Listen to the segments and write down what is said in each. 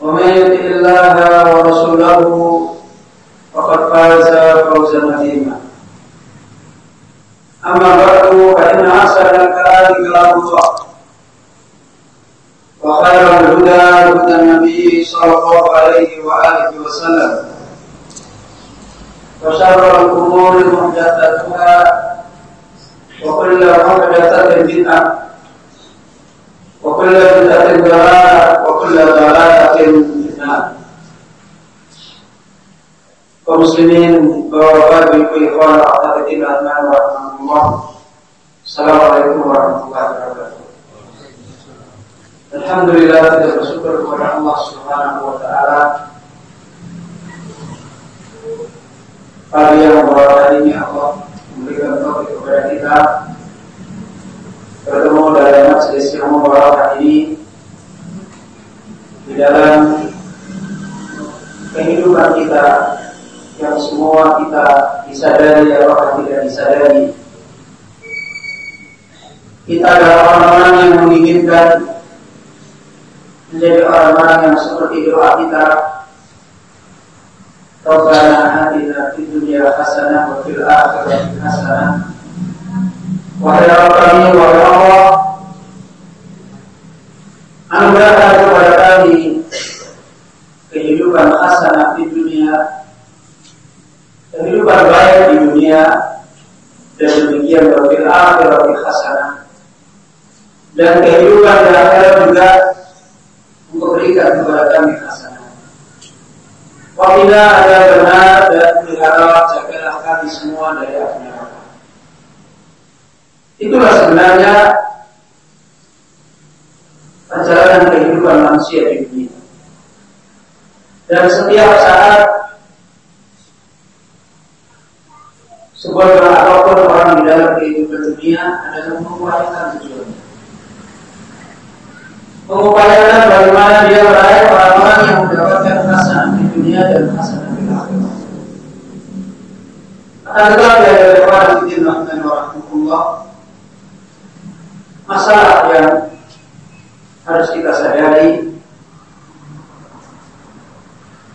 ومن يطع الله ورسوله فقد فاز فوزا عظيما. أما بعد فإن أحسن الكلام كلام الله. وخير الهدى هدى النبي صلى الله عليه وآله وسلم. وشر الأمور محدثاتها وكل محدثة بدعة وكل بدعة ضلالة وكل ضلاله في النار kaum muslimin bapak ibu ikhwan akhwatin rahman wa rahmatullah Assalamualaikum warahmatullahi wabarakatuh Alhamdulillah kita bersyukur kepada Allah Subhanahu wa taala Pagi yang membawa ini Allah memberikan taufik kepada kita bertemu dalam majelis yang membawa ini di dalam kehidupan kita yang semua kita disadari apakah tidak disadari. Kita adalah orang-orang yang menginginkan menjadi orang-orang yang seperti doa kita. Rabbana atina fid dunya hasanah wa fil akhirati hasanah. Wahai kami, wahai Allah Anugerahkan kepada kami kehidupan hasanah di dunia kehidupan baik di dunia dan demikian berfil akhirat hasanah dan kehidupan di akhirat juga memberikan kepada kami hasanah. Wabila ada benar dan pelihara jagalah kami semua dari neraka. Itulah sebenarnya perjalanan kehidupan manusia di dunia. Dan setiap saat sebuah apa pun orang di dalam kehidupan dunia adalah mengupayakan tujuannya. Mengupayakan bagaimana dia meraih orang-orang yang mendapatkan hasanah di dunia dan hasanah di akhirat. Akan tetapi ada orang di dan warahmatullah masalah yang harus kita sadari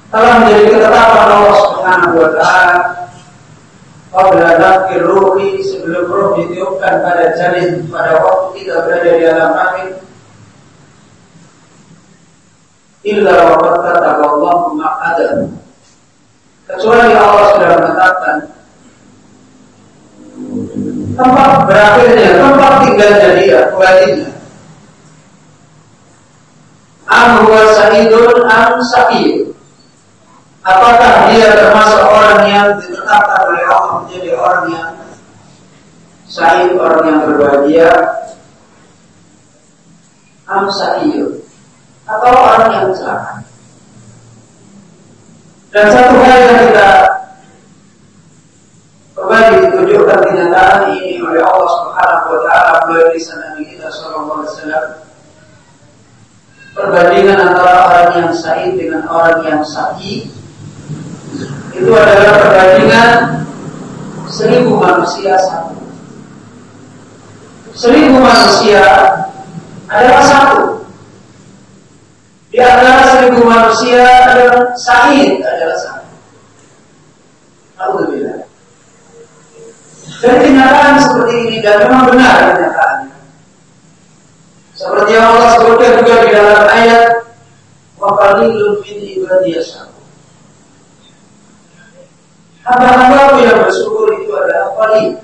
telah menjadi ketetapan Allah Subhanahu wa taala Qabla nafkir ruhi sebelum roh ditiupkan pada janin pada waktu kita berada di alam rahim illa waqad kataba Allah maqadan kecuali Allah sudah menetapkan tempat berakhirnya tempat tinggalnya dia kembalinya. Am huwa sa'idun am sa'id Apakah dia termasuk orang yang ditetapkan oleh Allah menjadi orang yang sa'id, orang yang berbahagia? Am atau orang yang celaka? Dan satu hal yang kita kembali ditunjukkan kenyataan ini oleh Allah Subhanahu wa taala melalui Nabi kita sallallahu alaihi wasallam perbandingan antara orang yang sa'id dengan orang yang sa'id itu adalah perbandingan seribu manusia satu. Seribu manusia adalah satu. Di antara seribu manusia adalah sahid adalah satu. Alhamdulillah. Dan kenyataan seperti ini dan memang benar kenyataannya. Seperti yang Allah sebutkan juga di dalam ayat wa qalilun min ibadiyas Hamba-hamba yang bersyukur itu adalah qalil.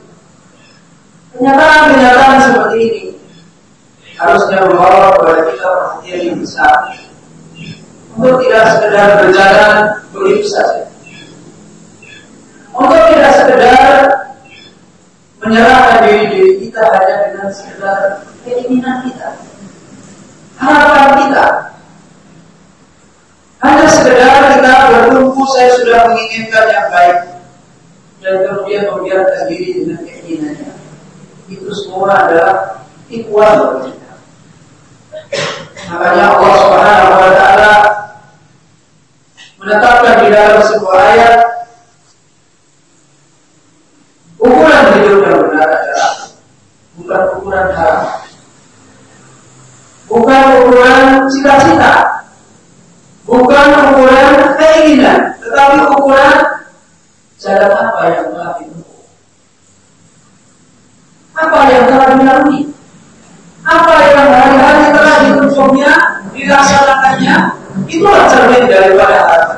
Kenyataan-kenyataan seperti ini harusnya membawa kepada kita perhatian yang besar untuk tidak sekedar berjalan begitu saja. Untuk tidak sekedar menyerahkan diri diri kita hanya dengan sekedar keinginan kita, harapan kita. Hanya sekedar kita bertumpu saya sudah menginginkan yang baik dan kemudian membiarkan diri dengan keinginannya. Itu semua adalah ikhwan kita. Makanya Allah Subhanahu wa taala menetapkan di dalam sebuah ayat ukuran hidup yang benar adalah bukan ukuran haram, bukan ukuran cita-cita, bukan ukuran keinginan, tetapi ukuran jalan apa yang telah ditempuh, apa yang telah dilalui, apa yang hari-hari telah ditempuhnya, dilaksanakannya, itulah cermin daripada harta.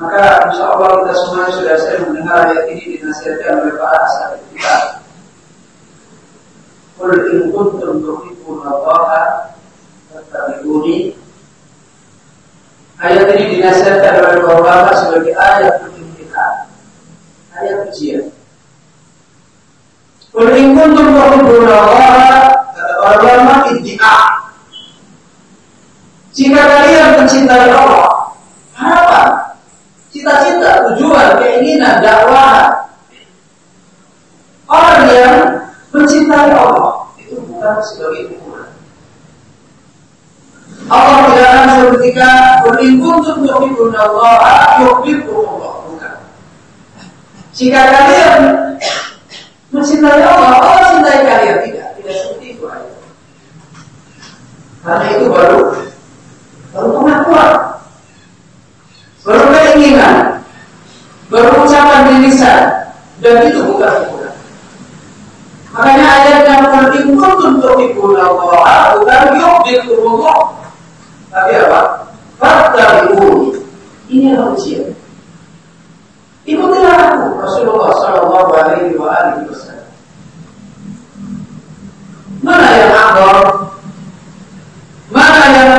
Maka insya Allah kita semua sudah sering mendengar ayat ini dinasihatkan oleh para sahabat kita. Qul in kuntum tuhibbuna Allah fattabi'uni. Ayat ini dinasihatkan oleh para ulama sebagai ayat kita, ayat ujian. Qul in kuntum tuhibbuna Allah kata para ulama iddia. Jika kalian mencintai Allah, harapan cita-cita, tujuan, keinginan, dakwah. Orang yang mencintai Allah itu bukan sebagai. Allah tidak akan suruh ketika berlingkup untuk yuhibbun Allah, yuhibbukum Allah. Bukan. Jika kalian mencintai Allah, Allah cintai kalian. Tidak, tidak seperti itu aja. Karena itu baru baru pengakuan baru keinginan, baru ucapan di lisan, dan itu bukan ukuran. Makanya ayatnya bukan kuntum tuhibbuna Allah, bukan yuhibbukumullah. Tapi apa? Fattabi'uni. Ini adalah ujian. Ikutilah aku Rasulullah Sallallahu Alaihi Wasallam. Mana yang akbar? Mana yang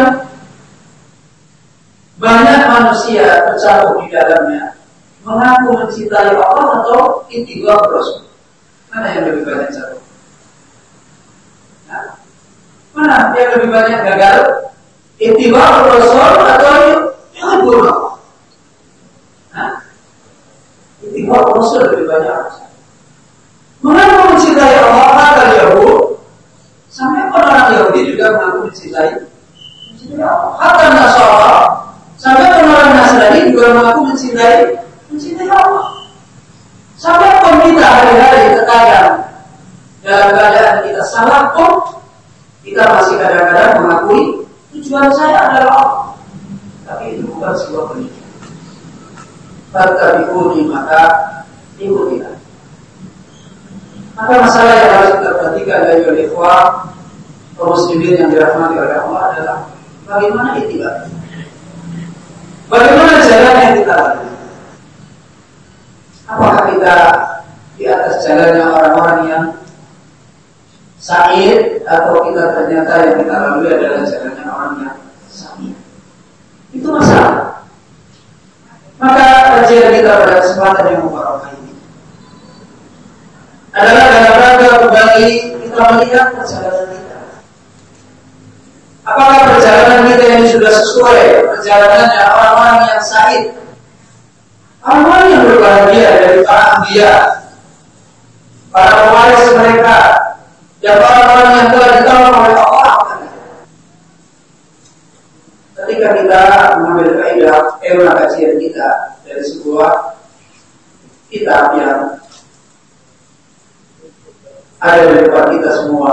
banyak manusia bercampur di dalamnya mengaku mencintai Allah atau intiwa Rasul. Mana yang lebih banyak campur? Nah, mana yang lebih banyak gagal? Intiwa Rasul atau yang Allah? Nah, intiwa Rasul lebih banyak. Mengaku mencintai Allah kata Yahud sampai orang Yahudi juga mengaku mencintai. Kata Nasara Sampai orang Nasrani juga mengaku mencintai mencintai Allah. Sampai pun kita hari-hari terkadang dalam keadaan kita salah pun kita masih kadang-kadang mengakui tujuan saya adalah Allah. Tapi itu bukan sebuah penipuan. Fattabi'uni maka ikutilah. Maka masalah yang harus kita perhatikan dari ikhwah kaum muslimin yang dirahmati oleh Allah adalah bagaimana itibar. Bagaimana jalan yang kita lalui? Apakah kita di atas jalannya orang-orang yang sakit atau kita ternyata yang kita lalui adalah jalannya orang yang sakit? Itu masalah. Maka kajian kita pada kesempatan yang mubarak ini adalah dalam rangka kembali kita melihat perjalanan kita. Apakah perjalanan kita ini sudah sesuai perjalanannya orang-orang yang sahid? Orang-orang yang berbahagia dari para ambia, para pewaris mereka, dan orang-orang yang telah ditolong oleh Allah. ketika kita mengambil kaidah era kajian kita dari sebuah kitab yang ada di depan kita semua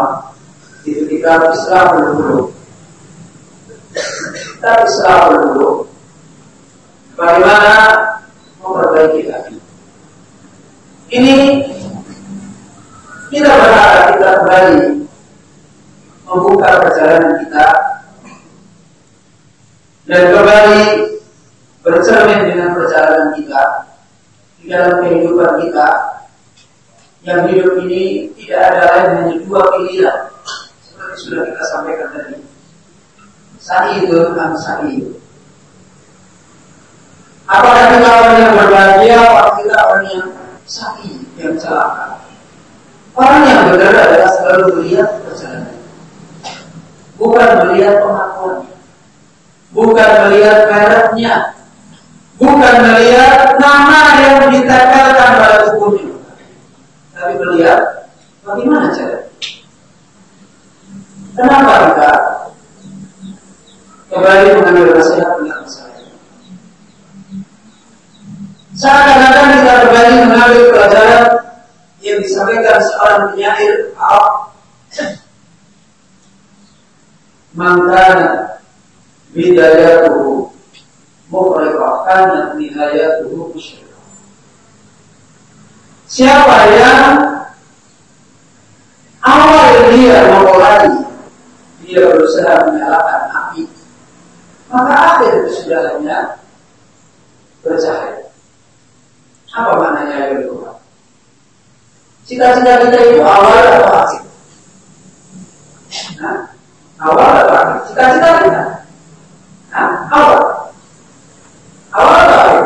itu kitab Islam dulu kitab Islam dulu bagaimana memperbaiki hati ini kita berharap kita kembali membuka perjalanan kita dan kembali bercermin dengan perjalanan kita di dalam kehidupan kita. Yang hidup ini tidak ada lain hanya dua pilihan seperti sudah kita sampaikan tadi. Sa'idun dan sa'id apakah kita orang yang berbahagia atau kita orang yang sa'id yang celaka orang yang benar adalah selalu melihat perjalanan. Bukan melihat pengakuannya bukan melihat mereknya bukan melihat nama yang ditempelkan pada tubuhnya. Tapi melihat bagaimana cara. Kenapa kita kembali mengambil nasihat dengan masalah seakan-akan kita kembali mengambil pelajaran yang disampaikan seorang penyair Arab Mangkana bidayatuhu kanat nihayatuhu musyriqah. Siapa yang awal dia memulai dia berusaha menyalakan api maka akhir kesudahannya bercahaya. Apa maknanya kedua? Cita-cita kita itu awal atau akhir? Nah, awal atau akhir? Cita-cita kita. Nah, awal. Awal atau akhir?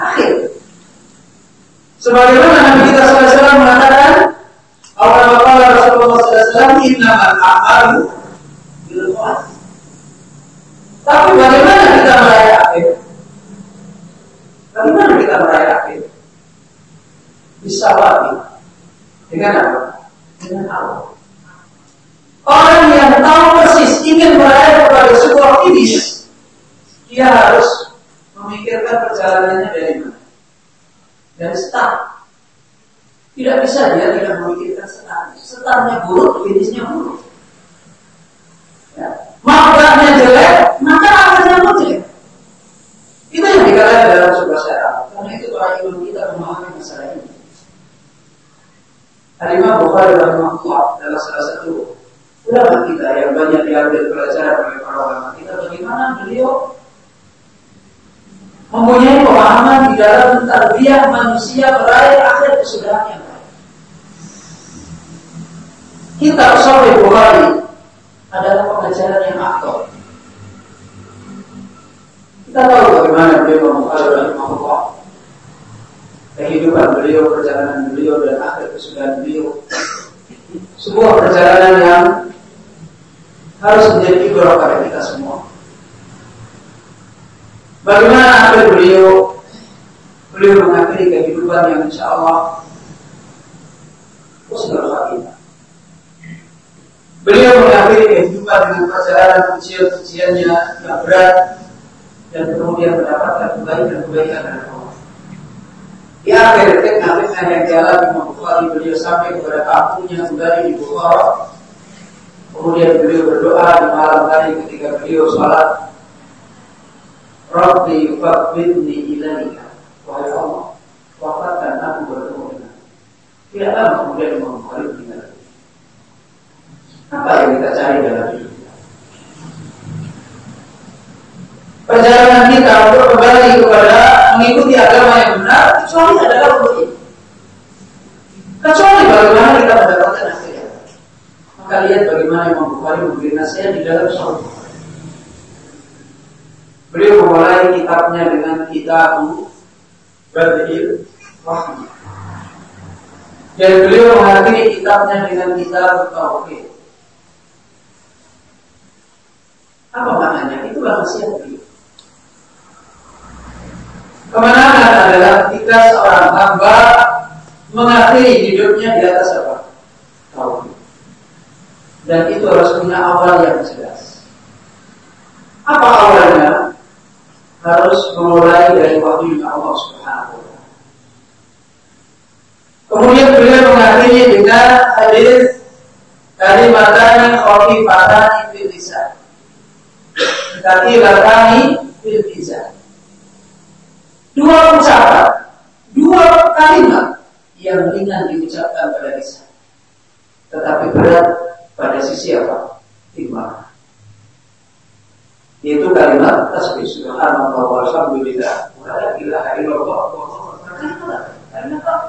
Akhir. Sebagaimana Nabi kita SAW mengatakan, awal awal Rasulullah SAW, innamal a'malu bil Tapi bagaimana kita meraih akhir? Bagaimana kita meraih akhir? Bisa lagi dengan apa? Dengan Allah. Orang yang tahu persis ingin meraih kepada sebuah finish, dia harus memikirkan perjalanannya dari mana. Dari start. Tidak bisa dia tidak memikirkan start. Startnya buruk, finishnya buruk. Ya. Jelek, maka akhirnya jelek. Itu yang dikatakan dalam sebuah syarat. Karena itu para imam kita memahami masalah ini. Al-Imam Bukhari rahimahullah adalah salah satu ulama kita yang banyak diambil pelajaran oleh para ulama kita bagaimana beliau mempunyai pemahaman di dalam tarbiyah manusia meraih akhir kesudahan yang baik. Kitab Sahih Bukhari adalah pengajaran yang aktor. Kita tahu bagaimana beliau Bukhari rahimahullah kehidupan beliau, perjalanan beliau dan akhir kesudahan beliau. Sebuah perjalanan yang harus menjadi ibrah pada kita semua. Bagaimana akhir beliau beliau mengakhiri kehidupan yang insya Allah husnul khatimah. Beliau mengakhiri kehidupan dengan perjalanan ujian-ujiannya yang berat dan kemudian mendapatkan kebaikan-kebaikan dari Allah. Di akhir fitnah-fitnah yang jalan Imam Bukhari beliau sampai kepada kampungnya kembali di Bukhara Kemudian beliau berdoa di malam hari ketika beliau sholat. Rabbi faqbidni ilaika. Wahai Allah, wafatkan aku bertemu dengan. Tidak lama kemudian Imam Bukhari meninggal. Apa yang kita cari dalam hidup kita? Perjalanan kita untuk kembali kepada mengikuti agama yang benar, kecuali adalah untuk ini. Kecuali bagaimana kita mendapatkan maka lihat bagaimana Imam Bukhari memberi nasihat di dalam Sahih Beliau memulai kitabnya dengan kitab Badil Wahyu. Dan beliau mengakhiri kitabnya dengan kitab Tauhid. Apa maknanya? Itu nasihat beliau. Adalah ketika seorang hamba mengakhiri hidupnya di atas apa? Tauhid dan itu harus punya awal yang jelas. Apa awalnya? Harus memulai dari wahyu Allah Subhanahu wa. Kemudian beliau mengakhiri dengan hadis kalimatani khafifatani fil lisan. Katsiratani fil lisan. Dua ucapan, dua kalimat yang ringan diucapkan pada lisan. Tetapi berat pada sisi apa? Timbangan. Yaitu kalimat tasbih subhanallah walhamdulillah wa la ilaha illallah kalimat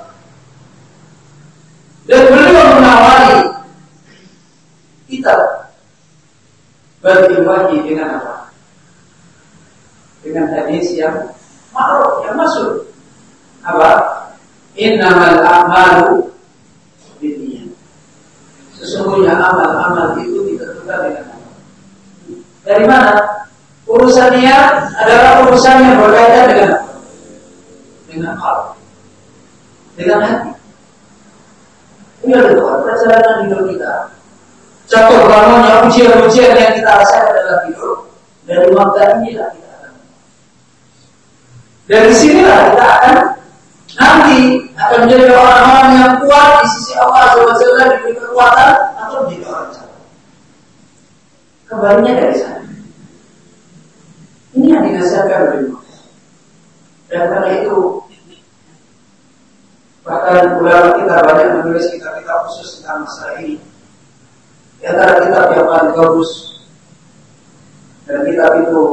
dan beliau menawari kita wahyu dengan apa? Dengan hadis yang ma'ruf, yang masuk. Apa? Innamal a'malu binniyat. Sesungguhnya amal-amal itu ditentukan dengan apa? Dari mana? Urusan niat adalah urusan yang berkaitan dengan? Dengan hal. Dengan hati. Ini adalah perjalanan hidup kita. Contoh bangunnya ujian-ujian yang kita rasakan dalam hidup dari waktu inilah kita. Dari sinilah kita akan nanti akan menjadi orang-orang yang kuat di sisi Allah Azza wa diberi kekuatan atau menjadi orang jahat. Kembalinya dari sana. Ini yang dinasihatkan oleh Dan karena itu Bahkan ulama kita banyak menulis kitab-kitab khusus tentang masalah ini. Di antara kitab yang paling bagus dan kitab itu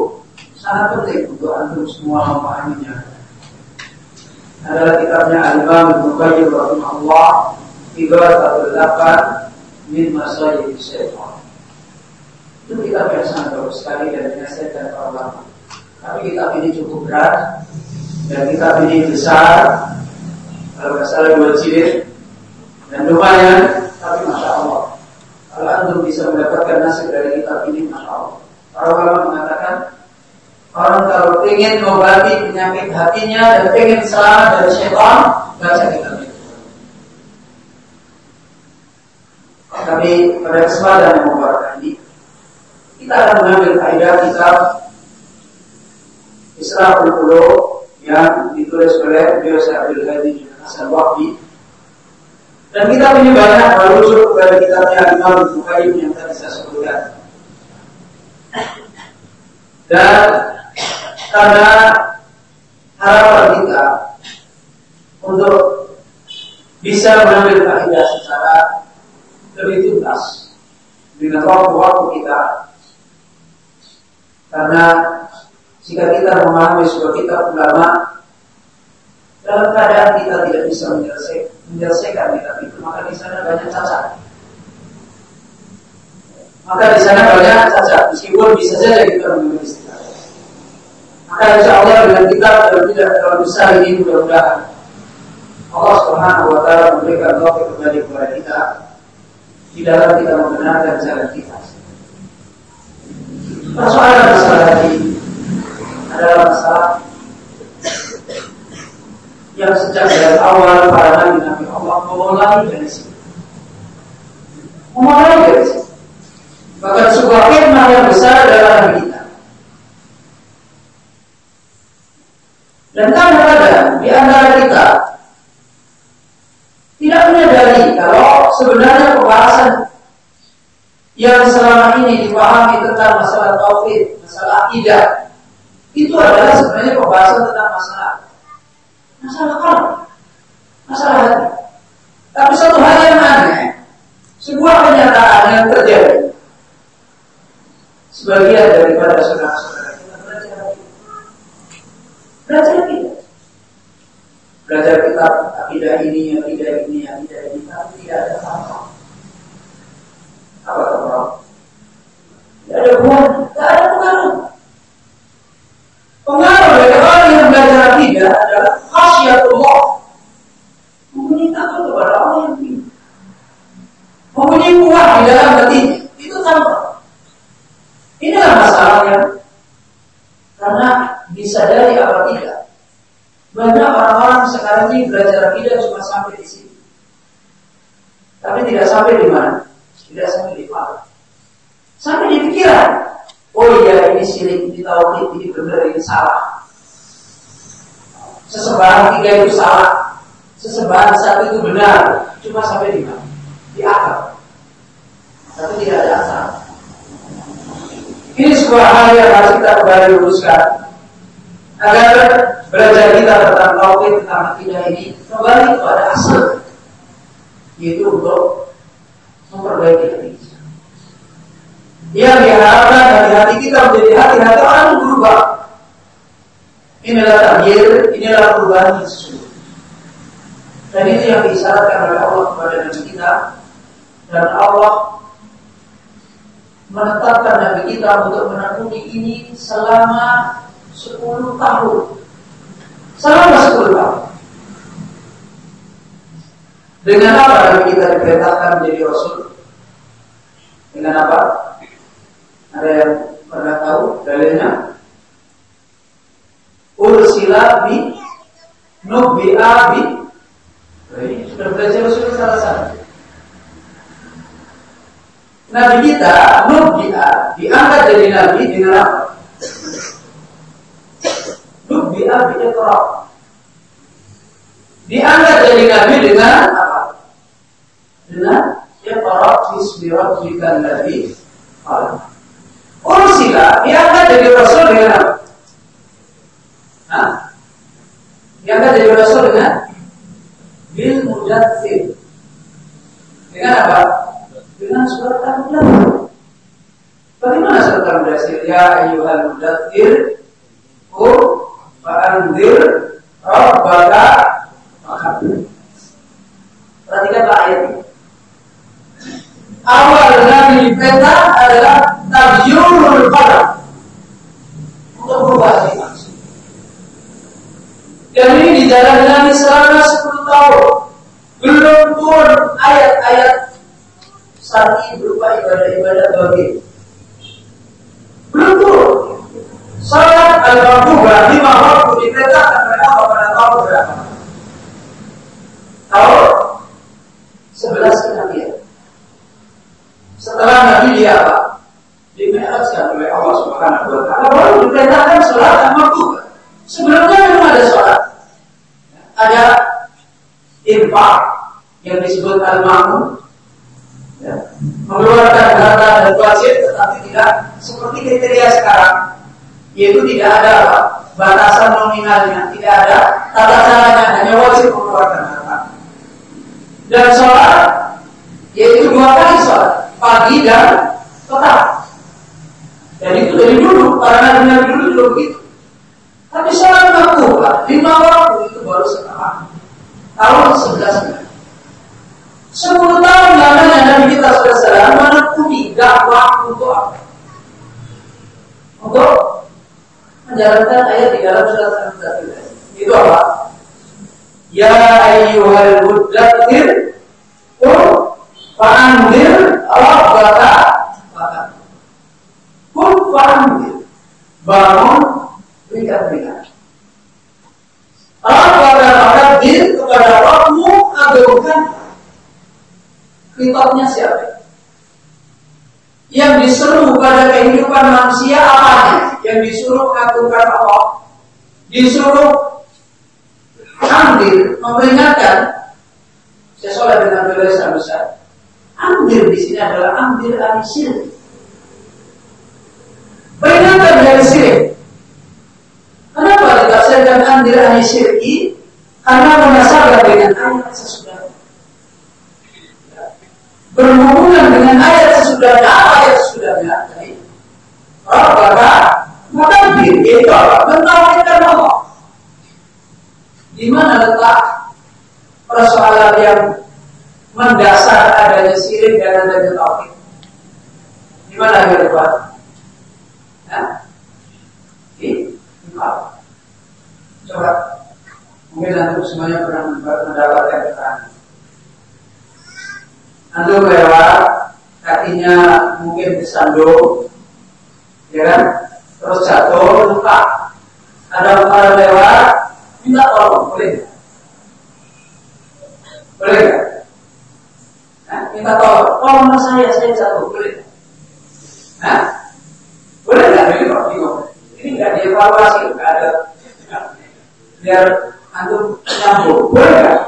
sangat penting untuk antum semua memahaminya adalah kitabnya Al-Imam Qayyim rahimahullah Ibadatul Lapan min Masajid Syaitan. Itu kitab yang sangat bagus sekali dan dinasihatkan para ulama. Tapi kitab ini cukup berat dan kitab ini besar kalau nggak salah dua jilid dan lumayan tapi masya Allah kalau antum bisa mendapatkan nasib dari kitab ini masya Allah para ulama mengatakan orang kalau ingin mengobati penyakit hatinya dan ingin selamat dari syaitan baca kitab ini. Tapi pada kesempatan yang mubarak ini kita akan mengambil kaidah kitab Islam Pulau yang ditulis oleh Biasa Abdul Hadi Hasan Wahbi. Dan kita punya banyak merujuk kepada kitabnya Imam Bukhari yang tadi saya sebutkan. Dan karena harapan kita untuk bisa mengambil kaidah secara lebih tuntas dengan waktu-waktu kita karena jika kita memahami sebuah kitab ulama dalam keadaan kita tidak bisa menyelesaikan, menyelesaikan itu, maka di sana banyak cacat. Maka di sana banyak cacat, meskipun bisa saja kita menulis. Maka insya Allah dengan kitab yang tidak terlalu besar ini mudah-mudahan Allah Subhanahu Wa Taala memberikan taufik kembali kepada kita di dalam kita membenarkan jalan kita. Persoalan masalah ini adalah masalah yang sejak dari awal para nabi nabi Allah memulai dari sini. Memulai dari sini. Bahkan sebuah hikmah yang besar adalah kita. Dan kadang-kadang di antara kita tidak menyadari kalau sebenarnya pembahasan yang selama ini dipahami tentang masalah tauhid, masalah akidah, itu adalah sebenarnya pembahasan tentang masalah Masalah kalb, masalah hati. Tapi satu hal yang aneh, sebuah kenyataan yang terjadi. Sebagian daripada saudara-saudara Belajar kita. Belajar kitab akidah ini, akidah ini, akidah ini, tapi tidak ada apa. Apa kata Tidak ada buah, tidak ada pengaruh. Pengaruh dari orang yang belajar akidah adalah khasyatullah. Mempunyai takut kepada Allah yang tinggi. Mempunyai kuat di dalam hati. Itu tanpa. Inilah masalahnya. Karena disadari apa tidak. Banyak orang-orang sekarang ini belajar akidah cuma sampai di sini. Tapi tidak sampai di mana? Tidak sampai di mana? Sampai di pikiran. Oh iya ini si sirik, ini tauhid, ini benar, ini salah. Sesembahan tiga itu salah, sesembahan satu itu benar, cuma sampai di mana? Di akal. Tapi tidak ada asal. Ini sebuah hal yang harus kita kembali luruskan agar belajar kita tentang tauhid tentang akidah ini kembali kepada asal, yaitu untuk memperbaiki hati kita. Yang diharapkan dari hati kita menjadi hati-hati orang berubah. Inilah takdir, inilah perubahan sesungguhnya. Dan itu yang disyaratkan oleh Allah kepada Nabi kita dan Allah menetapkan Nabi kita untuk menekuni ini selama 10 tahun. Selama 10 tahun. Dengan apa Nabi kita diperintahkan menjadi Rasul? Dengan apa? Ada yang pernah tahu dalilnya? Ursila bi Nubi'a bi Ini sudah belajar Rasul salah satu Nabi kita Nubi'a diangkat jadi Nabi dengan apa? Iqra Diangkat jadi Nabi dengan apa? Dengan Iqra bismi rabbikal ladzi khalaq Ursila diangkat jadi Rasul dengan apa? Hah? Diangkat jadi Rasul dengan Bil Mujaddid Dengan apa? Dengan surat Al-Mudathir Bagaimana surat Al-Mudathir? Ya ayyuhal mudathir Ku fa'andir Rabbaka Perhatikanlah ayat ini Awal Nabi diperintah adalah tabyurul qadar untuk berubah manusia. Dan ini dijalankan selama 10 tahun. Belum pun ayat-ayat syar'i berupa ibadah-ibadah bagi. Belum pun. Salat al-Maghubah lima waktu diperintahkan oleh Allah pada tahun berapa? Tahun 11 kenabian. Dia apa? Dimi'rajkan oleh Allah Subhanahu wa taala baru diperintahkan sholat dan maktubah. Sebelumnya memang ada sholat. Ada infak yang disebut al-ma'mum ya. mengeluarkan harta dan wajib tetapi tidak seperti kriteria sekarang yaitu tidak ada batasan nominalnya tidak ada tata caranya hanya wajib mengeluarkan harta dan sholat yaitu dua kali sholat pagi dan petang. Dan itu dari dulu, para nabi-nabi dulu juga begitu. Tapi sholat makruh lima waktu itu baru setelah tahun sebelas Sepuluh tahun lamanya Nabi kita sudah salam menekuni dakwah untuk apa? Untuk menjalankan ayat di dalam surat Al-Fatihah. Itu apa? Ya ayyuhal muddathir Qul Fa'andir Rabbaka Kun fa'andir Bangun Berikan-berikan. Rabbaka Fa'andir Kepada Rabbimu Agungkan Kitabnya siapa? Yang disuruh pada kehidupan manusia apanya? Yang disuruh mengagungkan Allah. Disuruh Ambil, memperingatkan. Sholat dengan beliau besar Ambil di sini adalah ambil dari syirik. Peringatan dari syirik. Kenapa ditafsirkan ambil dari syirik? Karena menasabah dengan ayat sesudah. Berhubungan dengan ayat sesudahnya apa ayat sesudahnya? Jadi, Rabbaka Mukabir yaitu apa? Mentauhidkan Allah. Di mana letak persoalan yang mendasar adanya sirik dan adanya tauhid. Di mana yang kedua? Nah. Coba, mungkin nanti semuanya pernah mendapatkan keterangan. Nanti lewat, kakinya mungkin disandung, ya kan? Terus jatuh, luka. Ada orang lewat, minta tolong, boleh? Boleh nggak? Minta tolong, tolonglah saya, saya jatuh, boleh. Hah? Boleh nggak begitu? Ini nggak dievaluasi, nggak ada. Biar antum nyambung, boleh nggak?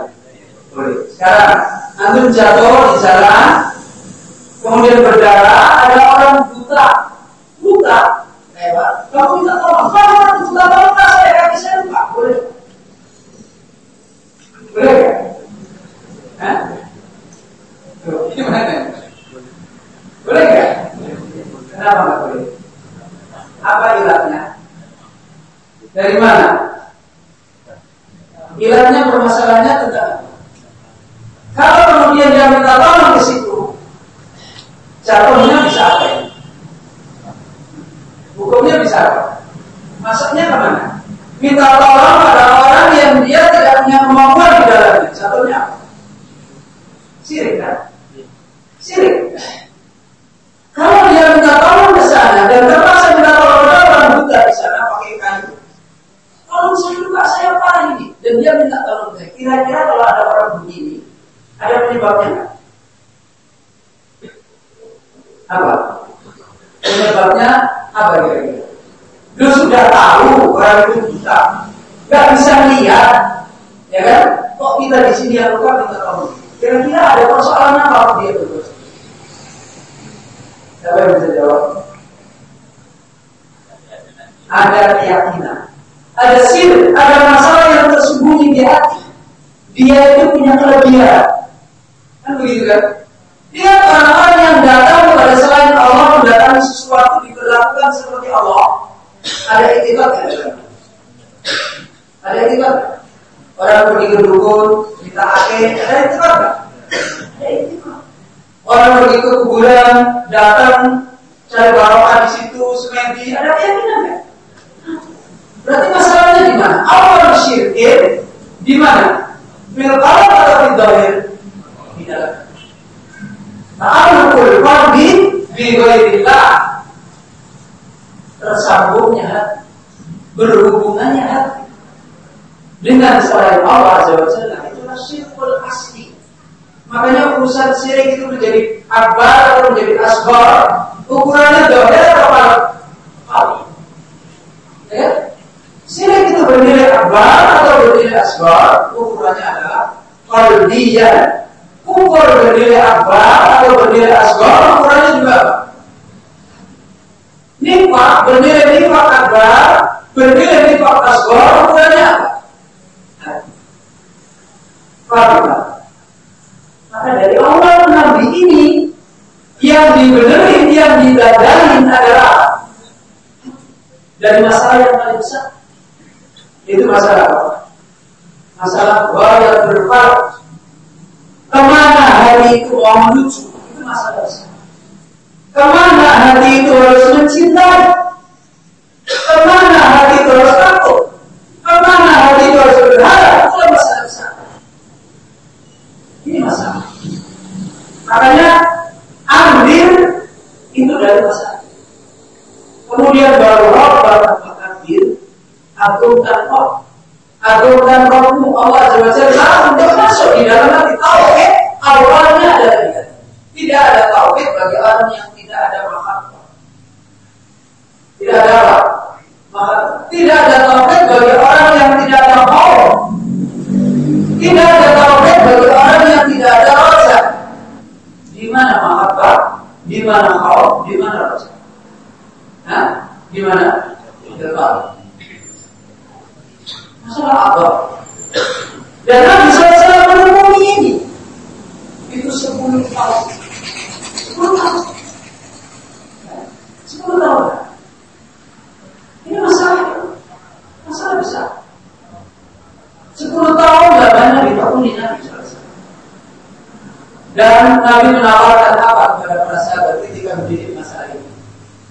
Boleh. Sekarang antum jatuh di jalan, kemudian berdarah, ada orang buta, buta, lewat. Kamu minta tolong, tolong, buta tolonglah saya, kaki saya nggak boleh. Boleh nggak? Hah? Gimana? Boleh nggak? Kenapa boleh? Apa ilatnya? Dari mana? Ilatnya permasalahannya tentang kalau kemudian dia minta tolong ke situ, jatuhnya bisa apa? Hukumnya bisa apa? Masuknya ke mana? Minta tolong pada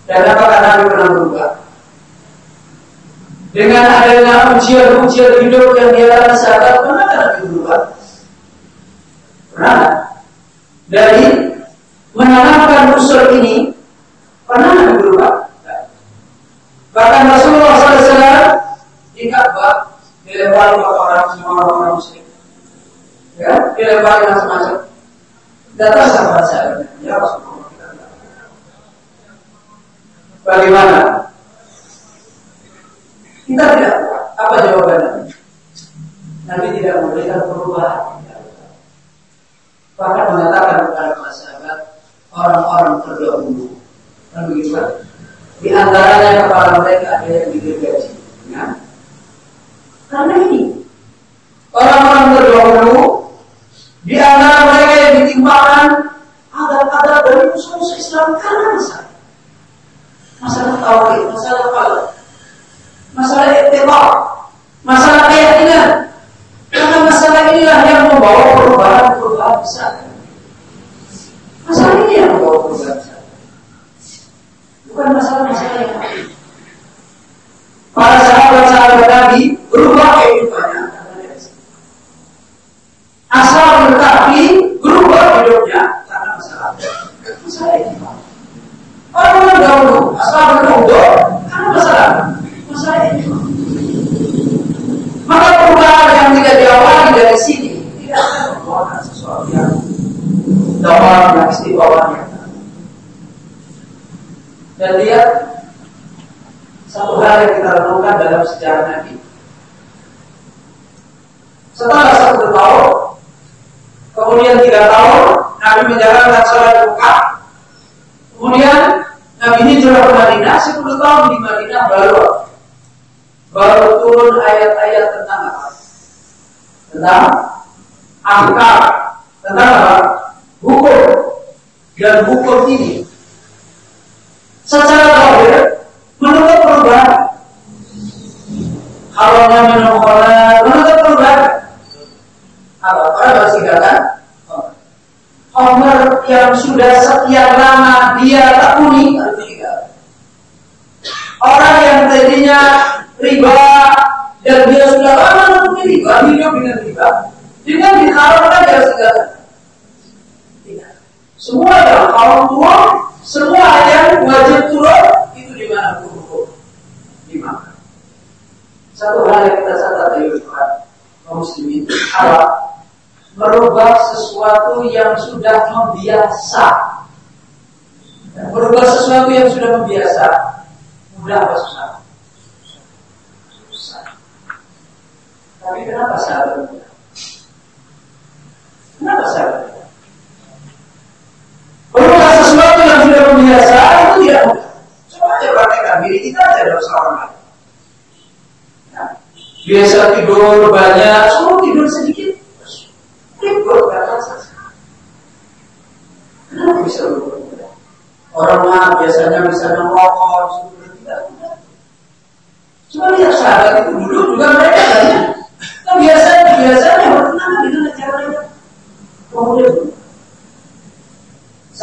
Dan apakah Nabi pernah berubah? Dengan adanya ujian-ujian hidup yang dia sahabat pernah Nabi berubah? Pernah? Dari menanamkan usul ini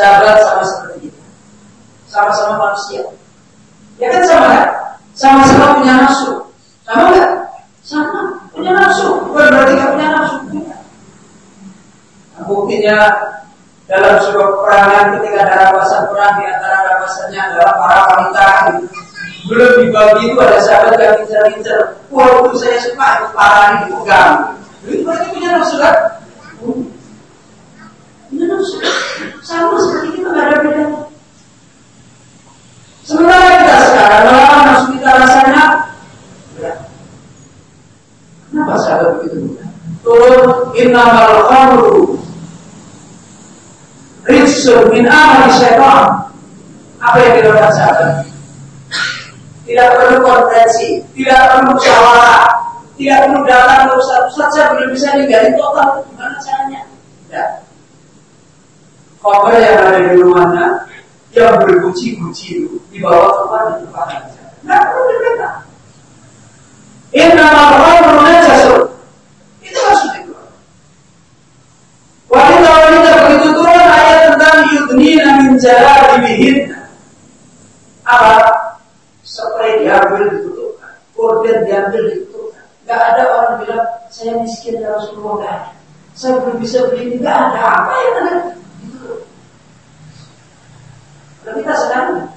sahabat sama seperti kita, sama-sama manusia. Ya kan sama kan? Sama-sama punya nafsu. Sama nggak? Sama. Punya nafsu. Bukan berarti nggak punya nafsu. Nah, buktinya dalam sebuah peperangan ketika ada rampasan perang di antara rampasannya adalah para wanita belum dibagi itu ada sahabat yang pincar-pincar wah itu saya suka itu parah ini dipegang itu berarti punya nafsu kan punya nafsu sama seperti kita nggak ada bedanya sementara kita sekarang dalam nafsu kita rasanya berat kenapa sahabat begitu mudah turun innamal khamru rizun min amal syaitan. Apa yang dilakukan sahabat? Tidak perlu konferensi, tidak perlu musyawarah, tidak perlu datang ke ustaz. Ustaz saya belum bisa ninggalin total. Gimana caranya? Ya. Koper yang ada di rumahnya, yang berguci-guci itu dibawa keluar di tempat saja. Tidak perlu diminta. Inna ma'amru najasun. Itu maksudnya. Wanita-wanita begitu turun ayat tentang yudnina min jalabibihin. Apa? Spray diambil ditutupkan, korden diambil ditutupkan. Gak ada orang bilang saya miskin ya Rasulullah gak. Saya belum bisa beli ini gak ada. Apa yang ada? Kalau kita sekarang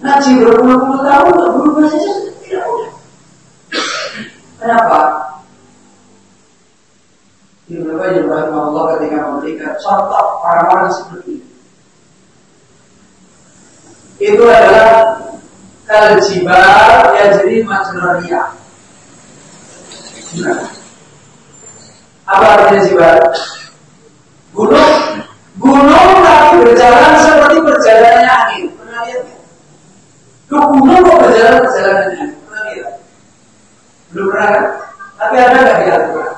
ngaji berpuluh-puluh tahun berubah saja tidak mudah. Kenapa? Ibnu Qayyim rahimahullah ketika memberikan contoh orang-orang seperti itu. Itu adalah kaljibar yang jadi majruriyah. Apa artinya jibal? Gunung, gunung tapi berjalan seperti perjalanannya angin. Pernah lihat nggak? Lu gunung kok berjalan perjalanannya? Pernah lihat? Belum pernah kan? Tapi ada nggak di Al-Quran?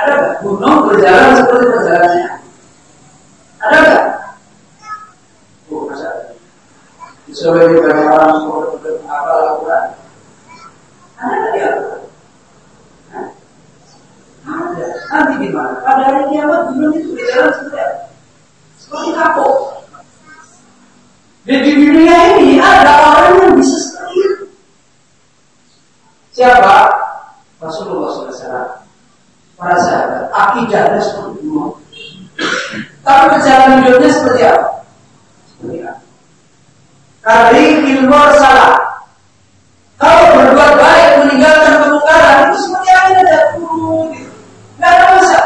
Ada nggak? Gunung berjalan seperti perjalanannya? Ada nggak? Oh, masa ada. Banyak orang suruh apa Al-Quran? Ada nggak di Al-Quran? Nanti gimana? Pada hari kiamat gunung itu berjalan seperti seperti kapok. Dan di dunia ini ada orang yang bisa seperti itu. Siapa? Rasulullah SAW. Para sahabat. Akidahnya seperti gunung. Tapi perjalanan hidupnya seperti apa? Seperti apa? Ilmu salah. Kalau berbuat baik meninggalkan kemungkaran itu seperti angin ada turun gitu. Gak ada masa.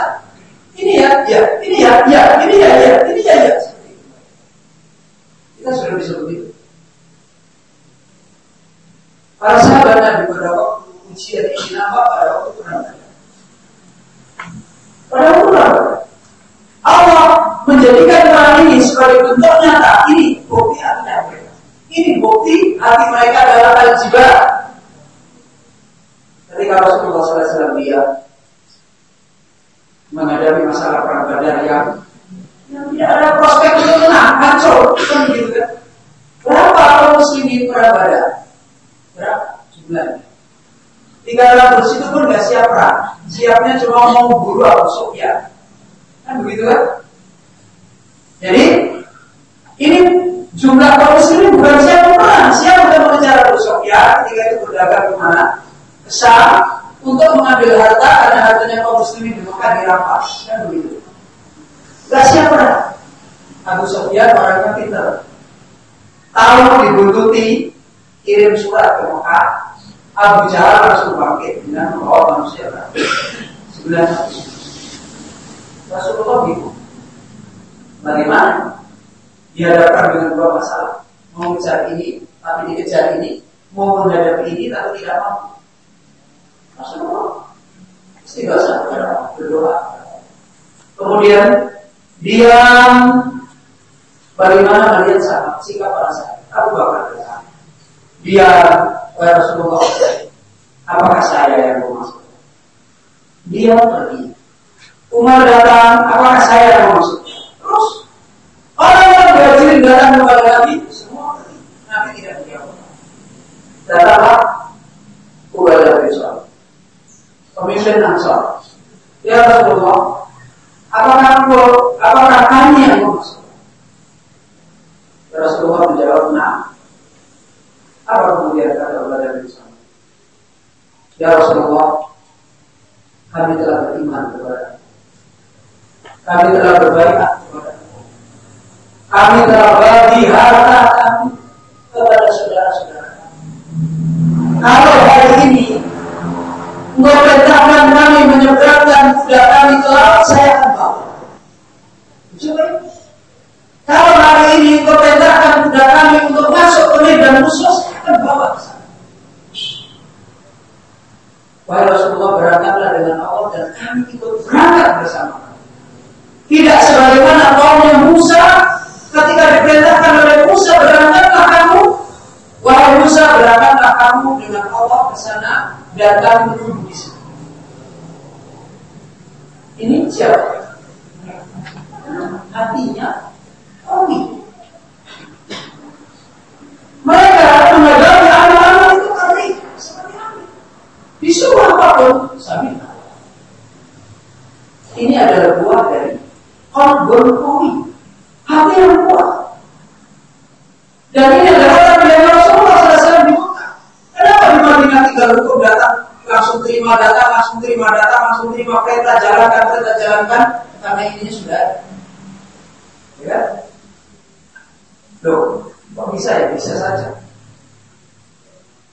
Ini ya, ya, ini ya, ya, ini ya, ya, ini ya, ya. Kita sudah bisa begitu. Para sahabat Nabi pada waktu ujian ini nampak pada waktu perang Pada waktu Allah menjadikan perang ini sebagai bentuk nyata. Ini bukti hatinya mereka. Ini bukti hati mereka adalah al-jibah. Ketika Rasulullah SAW lihat menghadapi masalah perang badar yang, yang tidak ada prospek untuk menang, hancur, kan gitu kan? Berapa kaum muslimin perang badar? Berapa jumlahnya? Tiga ratus itu pun nggak siap perang, siapnya cuma mau buru Abu Sufyan, kan begitu kan? Jadi ini jumlah kaum muslimin bukan siap perang, siap untuk mengejar Abu Sufyan ketika itu berdagang ke mana? Kesam, untuk mengambil harta karena hartanya kaum muslimin di Mekah dirampas. Kan begitu. Gak siapa Abu Sufyan orangnya pintar tahu dibuntuti kirim surat ke Mekah. Abu Jahal langsung bangkit dengan membawa manusia sebelah Rasulullah bingung. Bagaimana? Dihadapkan dengan dua masalah. Mau mengejar ini tapi dikejar ini. Mau menghadapi ini tapi tidak mampu Rasulullah istighosah berdoa. Kemudian diam bagaimana kalian sama sikap para sahabat. Abu Bakar berkata, diam wahai Rasulullah. Apakah saya yang masuk? Dia pergi. Umar datang, apakah saya yang masuk? Terus orang yang berhasil datang kepada Nabi, semua pergi. Nabi tidak menjawab. Datanglah Ubadah bin Salam pemimpin Ansar. Ya Rasulullah, apakah engkau, apakah kami yang masuk? Ya Rasulullah menjawab, nah. Apa kemudian kata Ubadah bin Samit? Ya Rasulullah, kami telah beriman kepada kami telah berbaikat kepada kami telah bagi harta kami kepada saudara-saudara kami. Kalau hari ini Engkau kami menyeberangkan kuda kami ke laut, saya akan bawa. Coba Kalau hari ini engkau perintahkan kuda kami untuk masuk ke medan musuh, saya akan bawa ke sana. Wahai Rasulullah berangkatlah dengan Allah dan kami ikut berangkat bersama. Tidak sebagaimana kaumnya Musa ketika diperintahkan oleh Musa berangkatlah kamu. Wahai Musa berangkatlah kamu dengan Allah ke sana kami duduk di. Ini siapa? Hatinya Omi. Mereka menghadapi anak-anak itu kami seperti kami. Disuruh apa pun, sambil Ini adalah buah dari kolbon Omi. Hati yang kuat. Dan ini adalah Tinggal hukum datang langsung terima data, langsung terima data, langsung terima perintah, jalankan, perintah, jalankan, karena ini sudah. Ya, Loh, kok bisa ya? Bisa saja.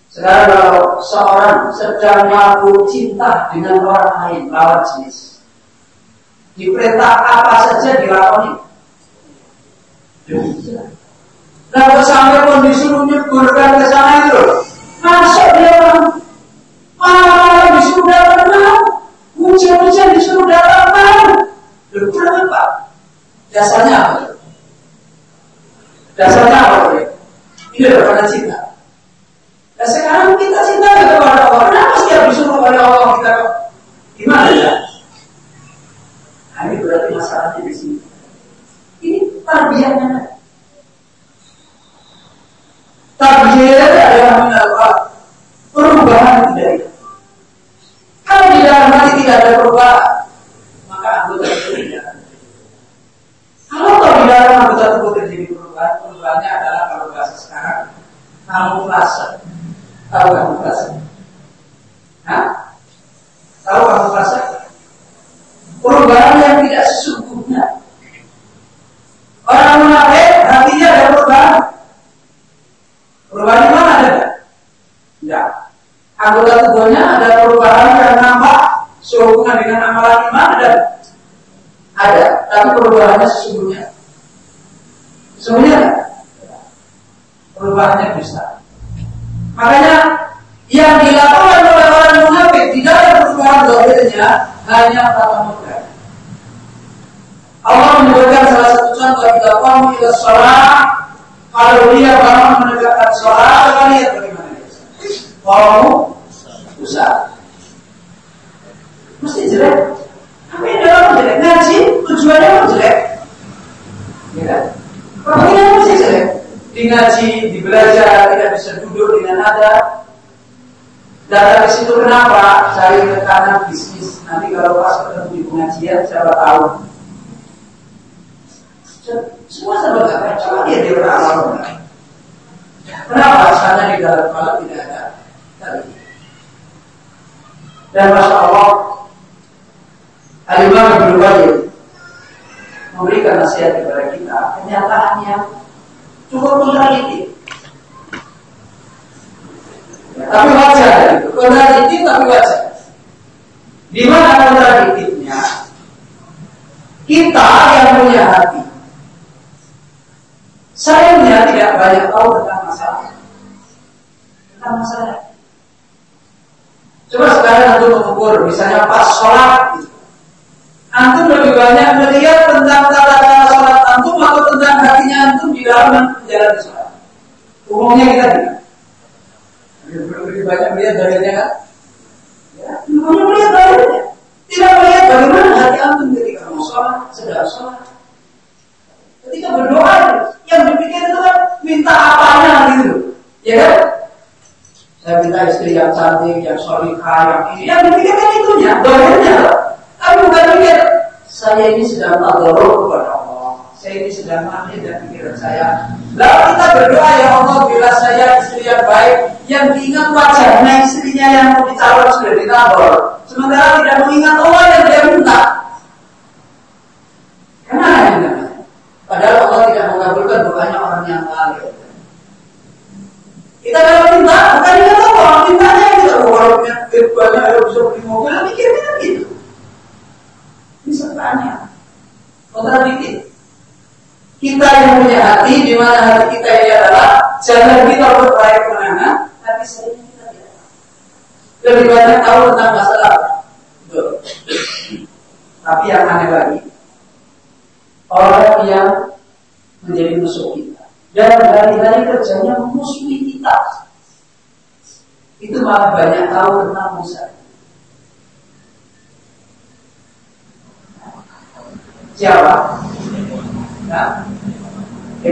Sekarang kalau seorang sedang mengaku cinta dengan orang lain, lawan jenis, diperintah apa saja dilakoni. Demikian. Nah, sampai pun disuruh nyeburkan ke sana itu. Masuk dia orang mau di saudara mau, hujan-hujan di saudara mau. Dasarnya apa? Dasarnya apa? Ini adalah cinta. Dan sekarang kita cinta kepada Allah. Kenapa setiap disuruh oleh Allah kita gimana ya? Nah, ini berarti masalahnya di sini. Ini tarbiyahnya. Tarbiyah adalah ya. ada perubahan, maka anggota itu tidak akan terjadi. Kalau tidak dalam anggota tubuh terjadi perubahan, perubahannya adalah kalau bahasa sekarang kamuflase. Tahu kan?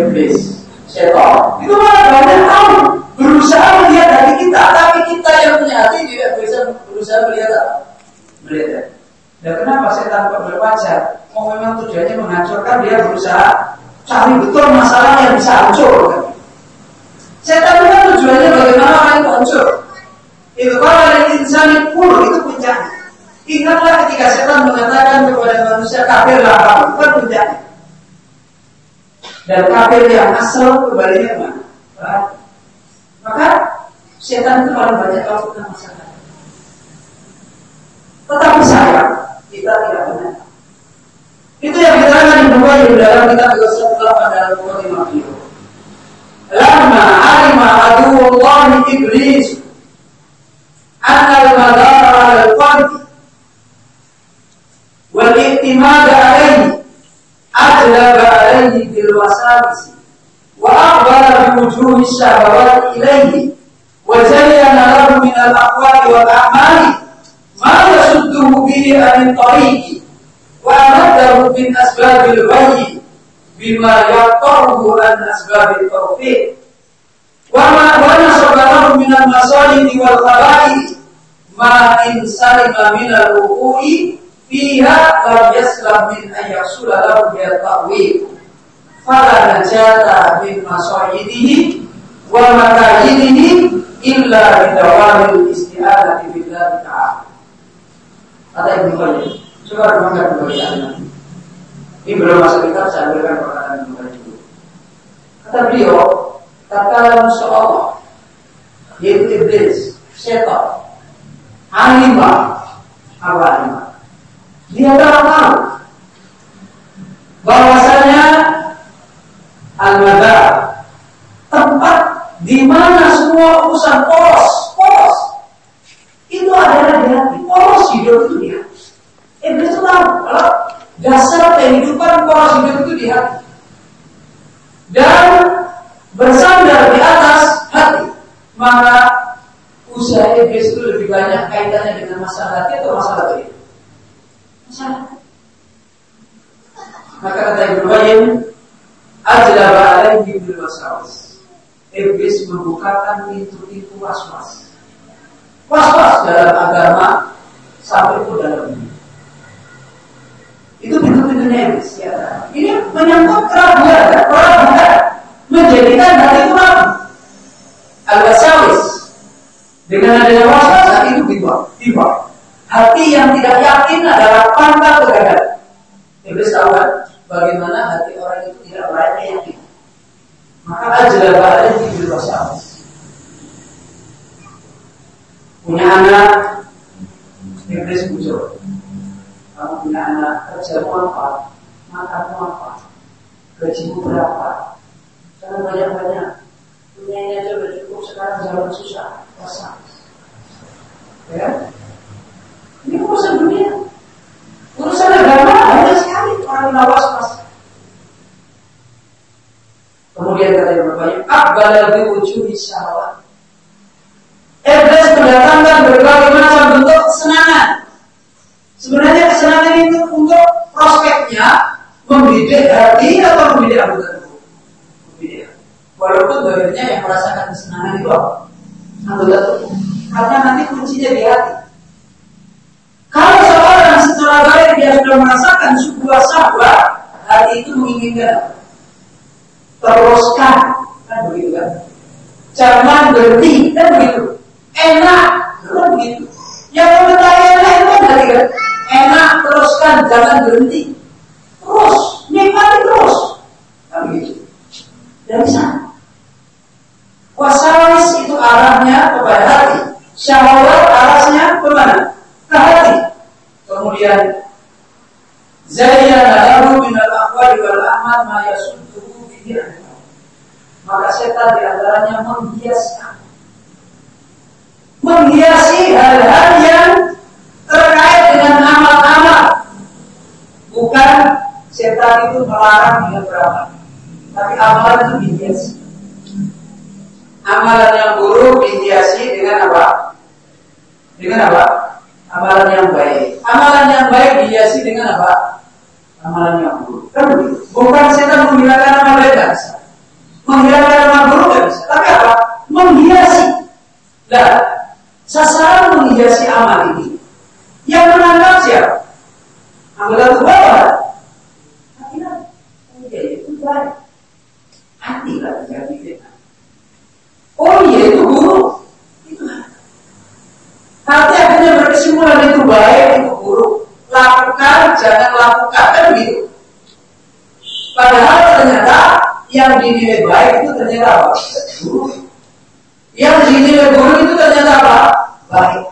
iblis, setan. Itu malah banyak tahu, berusaha melihat hati kita, tapi kita yang punya hati tidak bisa berusaha melihat apa? Melihat. Dan kenapa setan kok berpacar? Oh memang tujuannya menghancurkan, dia berusaha cari betul masalah yang bisa hancur. Setan itu tujuannya bagaimana orang itu hancur. Itu kalau ada insan puluh itu puncaknya. Ingatlah ketika setan mengatakan kepada manusia kafirlah kamu, kan puncaknya. Dan kafir yang asal kebaliknya mana? Maka setan itu paling banyak kalau kita masyarakat. Tetapi sayang, kita tidak benar. Itu yang kita akan buku di dalam kita Rasulullah pada Al-Qur'an Lama alima aduwullahi iblis anna al-madara al-qalbi wal-iktimada alaihi أجلب عليه بالوساطة وأقبل بوجوه الشهوات إليه وزين له من الأقوال والأعمال ما يصده به عن الطريق وأمده من أسباب الغي بما يضطره عن أسباب التوفيق وما ونصب له من المصالح والخبائث ما إن سلم من الوقوع fiha lam yaslam min an yahsula lahu bi ta'wil fala najata min masayidihi wa makayinihi illa bidawamil isti'adati billahi ta'ala. Kata Ibnu Qayyim. Coba renungkan kembali Anda. Ini belum masuk kitab, saya ambilkan perkataan Ibnu Qayyim. Kata beliau, kata Allah, yaitu iblis, setan, alimah, apa alimah? Dia tahu bahwasanya al-madar tempat di mana semua urusan poros, poros itu adalah di hati. Poros hidup itu di hati. Iblis itu tahu kalau dasar kehidupan poros hidup itu di hati. Dan bersandar di atas hati, maka usaha iblis itu lebih banyak kaitannya dengan masalah hati atau masalah ini. Maka kata Ibnu Qayyim, ajlaba alaihi bil waswas. Iblis membukakan pintu-pintu was-was. Was-was dalam agama sampai pun dalam. Itu pintu-pintunya iblis ya. Ini menyangkut keraguan, keraguan menjadikan hati itu ragu. Al-wasawis dengan adanya was-was itu dibuat, dibuat. Hati yang tidak yakin adalah pangkal kegagalan. Iblis tahu kan bagaimana hati orang itu tidak berani yakin. Maka ajla ba'alaihi bil waswas. Punya anak Iblis muncul. Kamu punya anak kerjamu apa? Makanmu apa? Gajimu berapa? Jangan banyak-banyak. Punya aja udah cukup. Sekarang jangan susah. Pasang. Ya? Ini urusan dunia. Urusan agama ada sekali orang nawas mas. Kemudian kata yang berbanyak, akbala bi wujuhi syahwat. Iblis mendatangkan berbagai macam bentuk kesenangan. Sebenarnya kesenangan itu untuk prospeknya membidik hati atau membidik anggota tubuh. Membidik. Walaupun dohirnya yang merasakan kesenangan itu apa? Anggota tubuh. Karena nanti kuncinya di hati. Baik dia sudah merasakan sebuah sahabat, hati itu menginginkan teruskan, kan begitu kan? Jangan berhenti, kan begitu. Enak, kan begitu. Yang komentar enak itu kan dari kan? Enak, teruskan, jangan berhenti. Terus, nikmati terus, kan begitu. Dan bisa. Wasawis itu arahnya kepada hati. Syahwat arahnya ke mana? Ke hati. Kemudian Zayyana lahu min al-aqwali wal a'mal ma yasudduhu bihi Maka setan di antaranya menghiasi hal-hal yang terkait dengan amal-amal. Bukan setan itu melarang dengan beramal, tapi amalan itu dihiasi. Amalan yang buruk dihiasi dengan apa? Dengan apa? Amalan yang baik. Amalan yang baik dihiasi dengan apa? amalan yang buruk. Kan begitu. Bukan setan menghilangkan amal baik tidak bisa. Menghilangkan amal buruk tidak bisa. Tapi apa? Menghiasi. Nah, sasaran menghiasi amal ini. Yang menangkap siapa? Anggota tubuh. Oh iya, itu baik. Hati lah jadi fitnah. Oh iya, itu buruk. Hati akhirnya berkesimpulan itu baik, itu buruk lakukan, jangan lakukan, kan begitu. Padahal ternyata yang dinilai baik itu ternyata apa? Buruk. Yang dinilai buruk itu ternyata apa? Baik.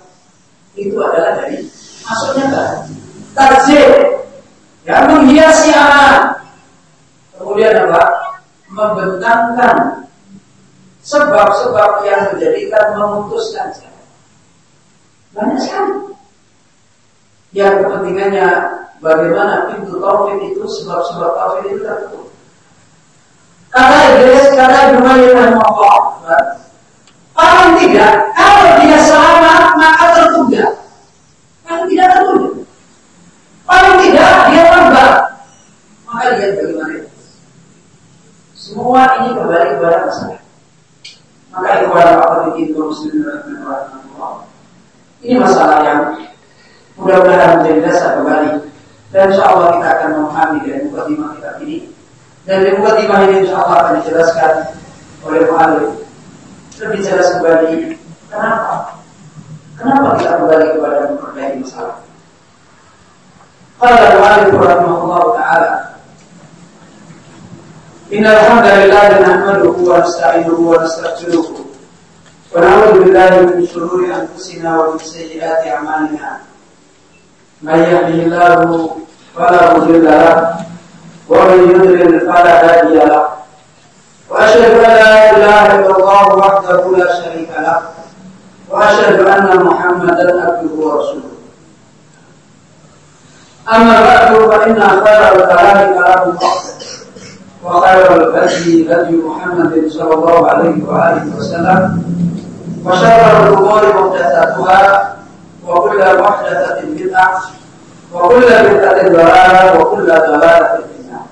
Itu adalah dari masuknya kan tajir yang menghiasi anak. Kemudian apa? Membentangkan sebab-sebab yang menjadikan memutuskan Banyak sekali yang kepentingannya bagaimana pintu taufik itu sebab-sebab taufik itu tertutup. Kata Iblis, kata Ibnu Rahimahullah, paling tidak, kalau dia selamat maka tertunda. Kalau tidak tertunda. Paling tidak dia terbang. Maka lihat bagaimana Semua ini kembali kepada masalah. Maka itu adalah apa bikin muslim Ini masalah yang mudah-mudahan menjadi dasar kembali. Dan insya Allah kita akan memahami dari mukadimah kita ini. Dan di mukadimah ini insya Allah akan dijelaskan oleh Mu'alif. Lebih jelas kembali kenapa? Kenapa kita kembali kepada memperbaiki masalah? Qala al-Mu'alif rahimahullah ta'ala إن الحمد لله نحمده ونستعينه ونستغفره ونعوذ بالله من شرور أنفسنا ومن سيئات أعمالنا. من يهده الله فلا مضل له ومن يضلل فلا هادي له. وأشهد أن لا إله إلا الله وحده لا شريك له وأشهد أن محمدا عبده ورسوله. أما بعد فإن خير الكلام كلام الله وخير الهدي هدي محمد صلى الله عليه وآله وسلم. وشر الامور محدثاتها وكل محدثة بدعة وكل بدعة ضلالة وكل ضلالة في النار.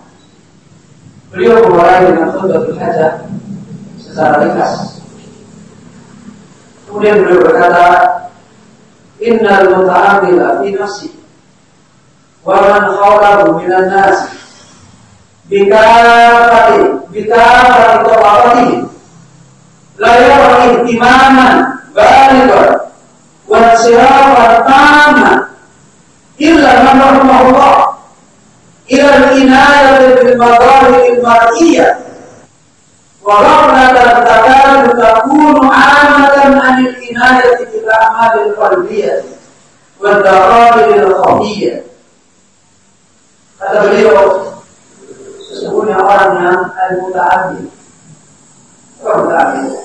Beliau memulai dengan khutbatul hajah secara ringkas. Kemudian beliau berkata, Innal muta'amila fi nafsi wa man khawlahu minan nas bikafati bikafati tawafatihi لا يرى اهتماما بالغا وانصرافا تاما إلا من رحمه الله. إلى العناية بالمظاهر المرئية. ورغبة تكاد تكون عامة عن العناية بالأعمال القلبية والدرائر الخفية. هذا فتبليغ سكون أمرنا المتعدد والمتعدد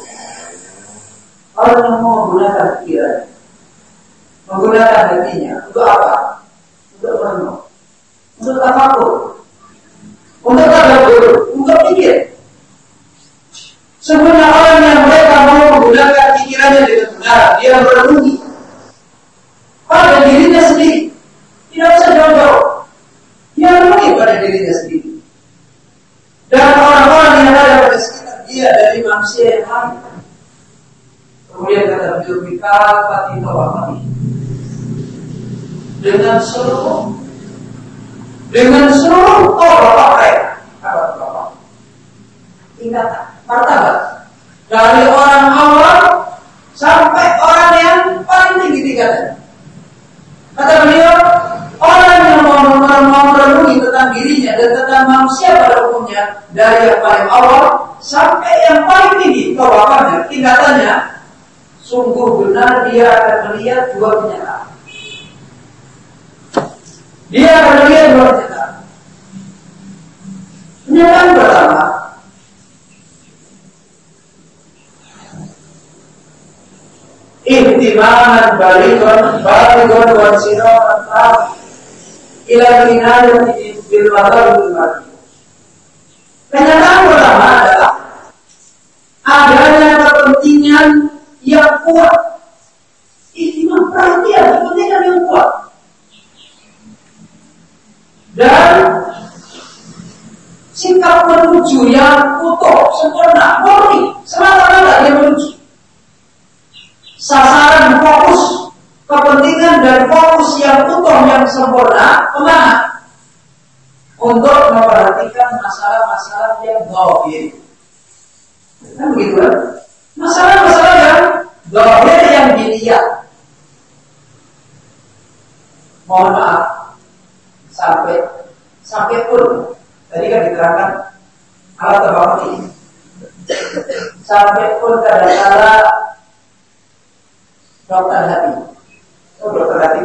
orang yang mau menggunakan pikiran menggunakan hatinya untuk apa? Untuk merenung, untuk tafakur, untuk tadabbur, untuk pikir. Sebenarnya orang yang mereka mau menggunakan pikirannya dengan benar, dia merenungi pada dirinya sendiri. Tidak usah jauh-jauh. Dia merenungi pada dirinya sendiri. Dan orang-orang yang ada pada sekitar dia dari manusia yang lain. Kemudian kata beliau, Bika pati tawakati dengan seluruh dengan seluruh mereka apa tokoh tingkatan martabat. Dari orang awam sampai orang yang paling tinggi tingkatan. Kata beliau orang yang mau, mau merenungi tentang dirinya dan tentang manusia pada umumnya dari yang paling awal sampai yang paling tinggi kawakannya tingkatannya sungguh benar dia akan melihat dua kenyataan dia akan melihat dua kenyataan. Kenyataan pertama, ihtimaman balikon balikon wan sinoman tak ila kinayati bil madar bil Kenyataan pertama adalah adanya kepentingan yang kuat. Ihtimam perhatian kepentingan yang kuat dan sikap menuju yang utuh, sempurna, murni, semata-mata dia menuju. Sasaran fokus, kepentingan dan fokus yang utuh, yang sempurna, ke mana? Untuk memperhatikan masalah-masalah yang dohir. Kan begitu kan? Masalah-masalah yang dohir yang dilihat. Mohon maaf, sampai sampai pun tadi kan diterangkan alat terbang sampai pun kadang-kala dokter hati. Oh dokter hati.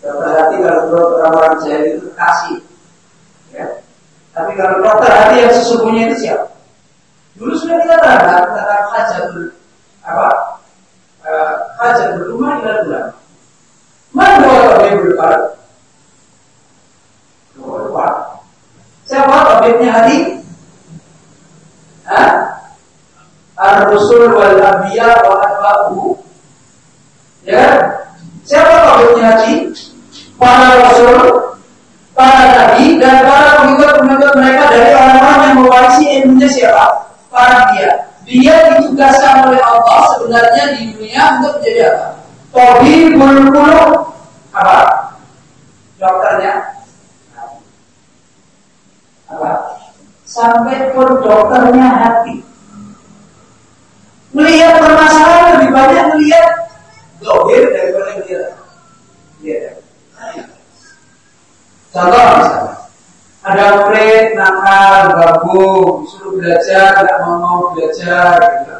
Dokter hati kalau dokter orang saya itu kasih. Ya. Tapi kalau dokter hati yang sesungguhnya itu siapa dulu sudah kita terangkan tentang hajatul apa uh, hajatul rumah ila bulan mana orang yang berdepan Siapa objeknya hati? ar-rusul wal anbiya wa atba'uhu. Ya kan? Siapa tauhidnya haji? Para rasul, para nabi dan para pengikut-pengikut mereka dari orang-orang yang mewarisi ilmunya siapa? Para dia. Dia ditugaskan oleh Allah sebenarnya di dunia untuk menjadi apa? Tabibul qulub. Apa? Dokternya apa? Sampai pun dokternya hati. Melihat permasalahan lebih banyak melihat dohir daripada melihat lihat. Contoh misalnya, ada murid nakal, gabung, suruh belajar, nggak mau mau belajar, gitu.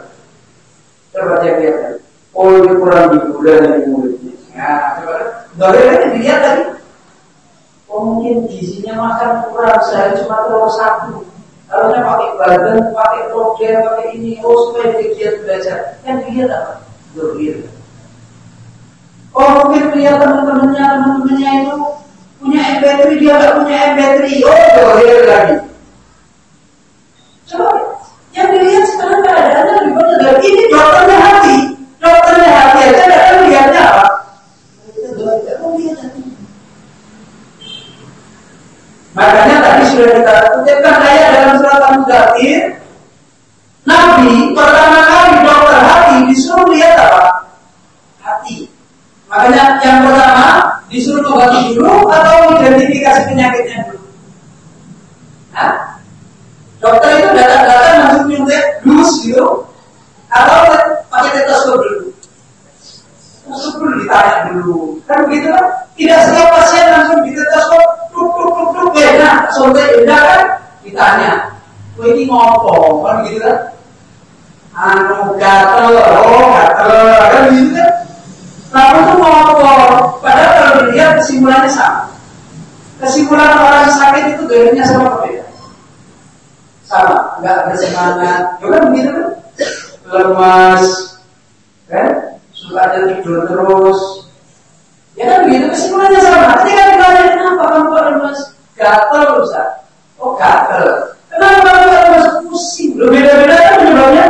Coba dia lihat, oh ini kurang hiburan dari muridnya. Nah, coba dohir dilihat tadi. Oh mungkin gizinya makan kurang, sehari cuma telur satu Harusnya pakai badan, pakai program, pakai ini, oh supaya dia giat belajar. Yang dilihat apa? Dohir. Oh mungkin lihat teman-temannya, teman-temannya itu punya MP3, dia nggak punya MP3. Oh dohir lagi. Coba, yang dilihat sekarang keadaannya lebih dari ini dokternya hati. Dokternya hati aja, tidak lihatnya apa? Makanya tadi sudah kita kutipkan ayat dalam surat Al-Mudathir. Nabi pertama kali dokter hati disuruh lihat apa? Hati. Makanya yang pertama disuruh obati dulu atau identifikasi penyakitnya dulu. Nah, dokter itu datang-datang langsung nyuntik dus gitu atau pakai stetoskop dulu. Stetoskop dulu ditanya dulu. Kan begitu kan? Tidak setiap pasien langsung stetoskop tuk tuk tuk tuk enak, sampai enak kan ditanya, oh ini ngopo kan gitu kan? Anu gatel, oh gatel kan gitu kan? Lalu itu ngopo, padahal kalau dilihat kesimpulannya sama. Kesimpulan orang sakit itu gayanya sama berbeda. Sama, nggak bersemangat, ya kan begitu kan? Lemas, kan? Suka ada tidur terus, Ya kan begitu kesimpulannya sama. Ketika ditanya kenapa kamu kok lemas? Gatel Ustaz. Oh gatel. Kenapa kamu kok lemas? Pusing. Lo beda-beda kan penyebabnya?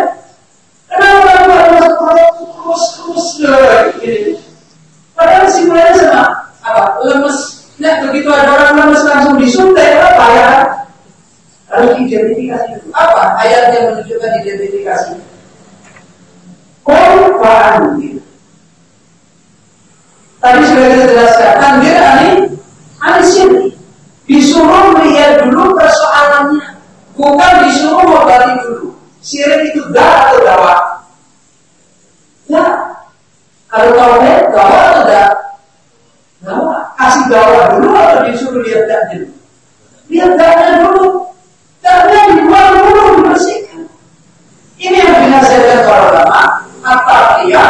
Bukan disuruh mengobati dulu. Sirik itu dah atau dawa? Ya, kalau tauhid dawa atau dah? Dawa. Kasih dawa dulu atau disuruh lihat dulu? Lihat dahnya dulu. Dahnya dibuang dulu, dibersihkan. Ini yang dinasihatkan para ulama. At-taqiyah,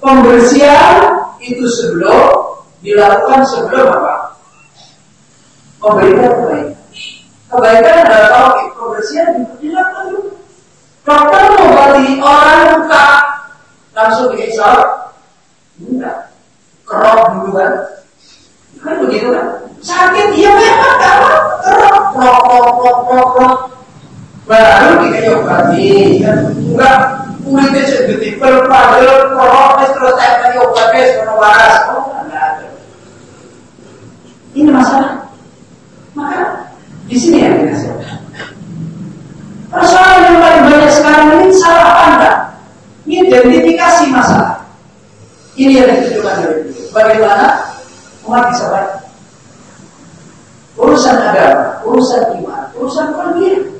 Pembersihan itu sebelum dilakukan sebelum apa? Memberikan kebaikan. Kebaikan adalah tauhid. Pembersihan dilakukan dulu. Dokter mengobati orang luka langsung dihisap? Enggak. Kerok dulu kan? Kan begitu kan? Sakit, iya memang apa? Kerok, kerok, kerok, kerok, kerok, kerok. Baru obati. Kan? Enggak kulitnya segede berpadel kronis terus saya tadi obatnya waras oh ada ini masalah maka di sini yang kita persoalan yang paling banyak sekarang ini salah pandang ini masalah ini yang ditujukan dari bagaimana umat bisa baik urusan agama urusan iman urusan keluarga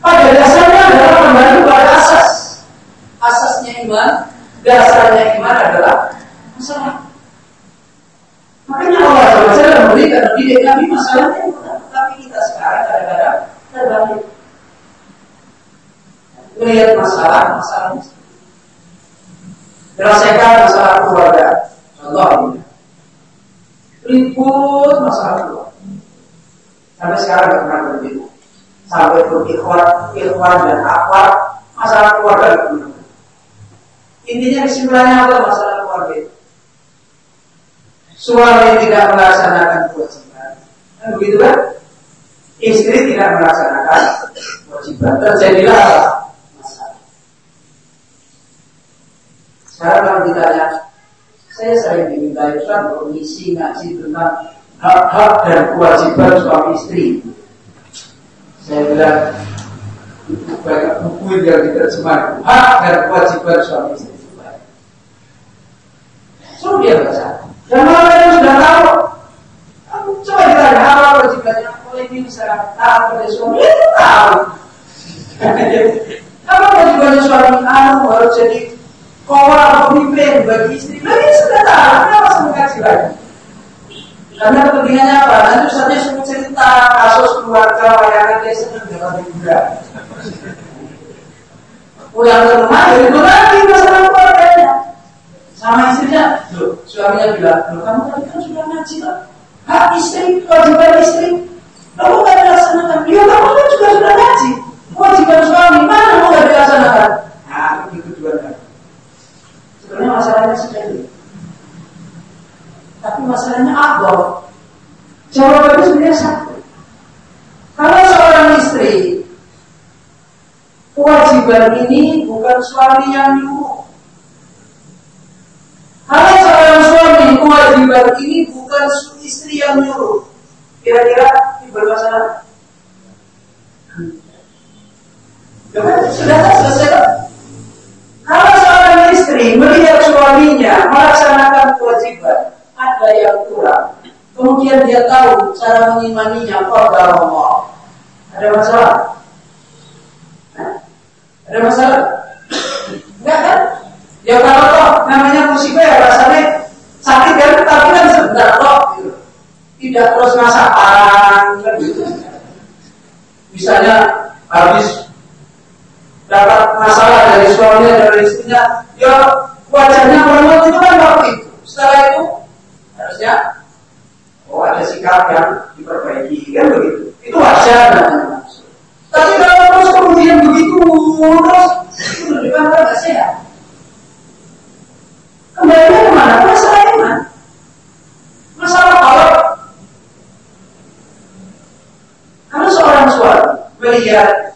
pada dasarnya adalah kembali pada asas. Asasnya iman, dasarnya iman adalah masalah. Makanya Allah SWT memberikan mendidik kami masalahnya Tapi kita sekarang kadang-kadang terbalik. Melihat masalah, masalah Selesaikan masalah keluarga. Contoh ini. Ribut masalah keluarga. Sampai sekarang tidak pernah berhenti sampai berikhwan, ikhwan dan akhwat masalah keluarga Intinya kesimpulannya apa masalah keluarga itu? Suami tidak melaksanakan kewajiban, kan begitu kan? Istri tidak melaksanakan kewajiban. terjadilah Sekarang kalau ditanya, saya sering diminta Ustaz mengisi ngaji tentang hak-hak dan kewajiban suami istri. Saya bilang, banyak buku yang diterjemahkan hak dan kewajiban suami istri. Suruh dia baca. Dan malah yang sudah tahu, coba ditanya apa kewajibannya. Oh ini bisa tahu pada suami, itu tahu. apa kewajibannya suami? Anu harus jadi kawal pemimpin bagi istri. Lagi sudah tahu, kenapa saya mengkaji lagi? Karena kepentingannya apa? Nanti saja semua cerita kasus keluarga wayangan dia senang dapat hiburan. Pulang ke rumah, itu lagi masalah keluarganya sama istrinya, loh, suaminya bilang, loh kamu tadi kan sudah ngaji loh. Hak istri, kewajiban istri. Kamu gak dilaksanakan. Ya kamu kan juga sudah ngaji. Kewajiban suami, mana mau gak dilaksanakan? Nah, begitu dua kan. Sebenarnya masalahnya sepele. Tapi masalahnya apa? Jawabannya sebenarnya satu. Kalau seorang istri, kewajiban ini bukan suami yang nyuruh. Kalau seorang suami kewajiban ini bukan istri yang nyuruh. Kira-kira ini bermasalah? Sudah selesai istri melihat suaminya melaksanakan kewajiban, ada yang kurang. Kemudian dia tahu cara mengimaninya, qadar Allah. Ada masalah? Ada masalah? Enggak kan? Ya kalau toh namanya musibah ya rasanya sakit kan, tapi kan sebentar toh gitu. Tidak terus masakan kan gitu. Misalnya habis dapat masalah dari suaminya dari istrinya, ya wajahnya melemot itu kan waktu itu. Setelah itu harusnya oh ada sikap yang diperbaiki kan begitu. Itu wajar namanya. Tapi kalau terus kemudian begitu terus itu lebih kan sehat. Kembalinya ke mana? Masalah iman. Masalah kalau kalau seorang suami melihat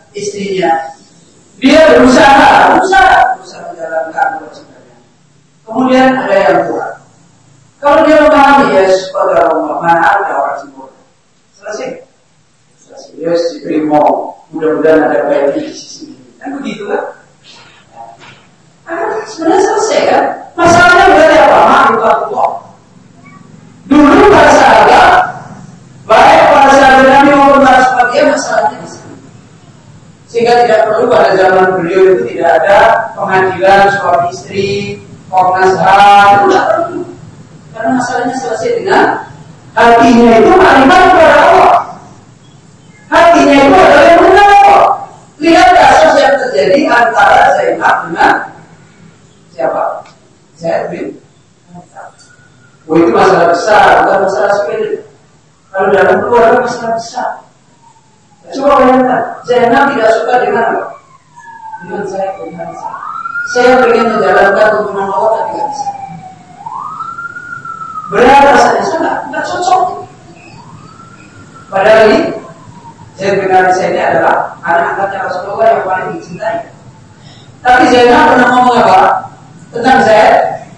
berusaha, berusaha, berusaha menjalankan kewajibannya. Kemudian ada yang kurang. Kalau dia memahami ya, pada Allah, mana ada orang sempurna. Selesai. Selesai. Yes, diterima. Mudah-mudahan ada baik di sisi ini. Kan begitu kan? Nah, sebenarnya selesai kan? Masalahnya berarti apa? Ma'rifatullah. Dulu para sahabat, baik para sahabat Nabi maupun para sahabat dia masalahnya di sini. Sehingga tidak perlu pada zaman beliau itu tidak ada pengadilan suami istri, Komnas HAM. Karena masalahnya selesai dengan hatinya itu makrifat kepada Allah. Hatinya itu adalah yang benar Allah. Lihat kasus yang terjadi antara Zainab dengan siapa? Zaid bin Oh itu masalah besar, bukan masalah sepele. Kalau dalam keluarga masalah besar. Coba bayangkan, Zainab tidak suka dengan. Saya ingin menjalankan tuntunan Allah tapi tidak bisa. Berat rasanya, saya tidak, tidak cocok. Padahal ini, saya bin saya ini adalah anak angkatnya Rasulullah yang paling dicintai. Tapi Zainab pernah ngomong apa? Tentang saya,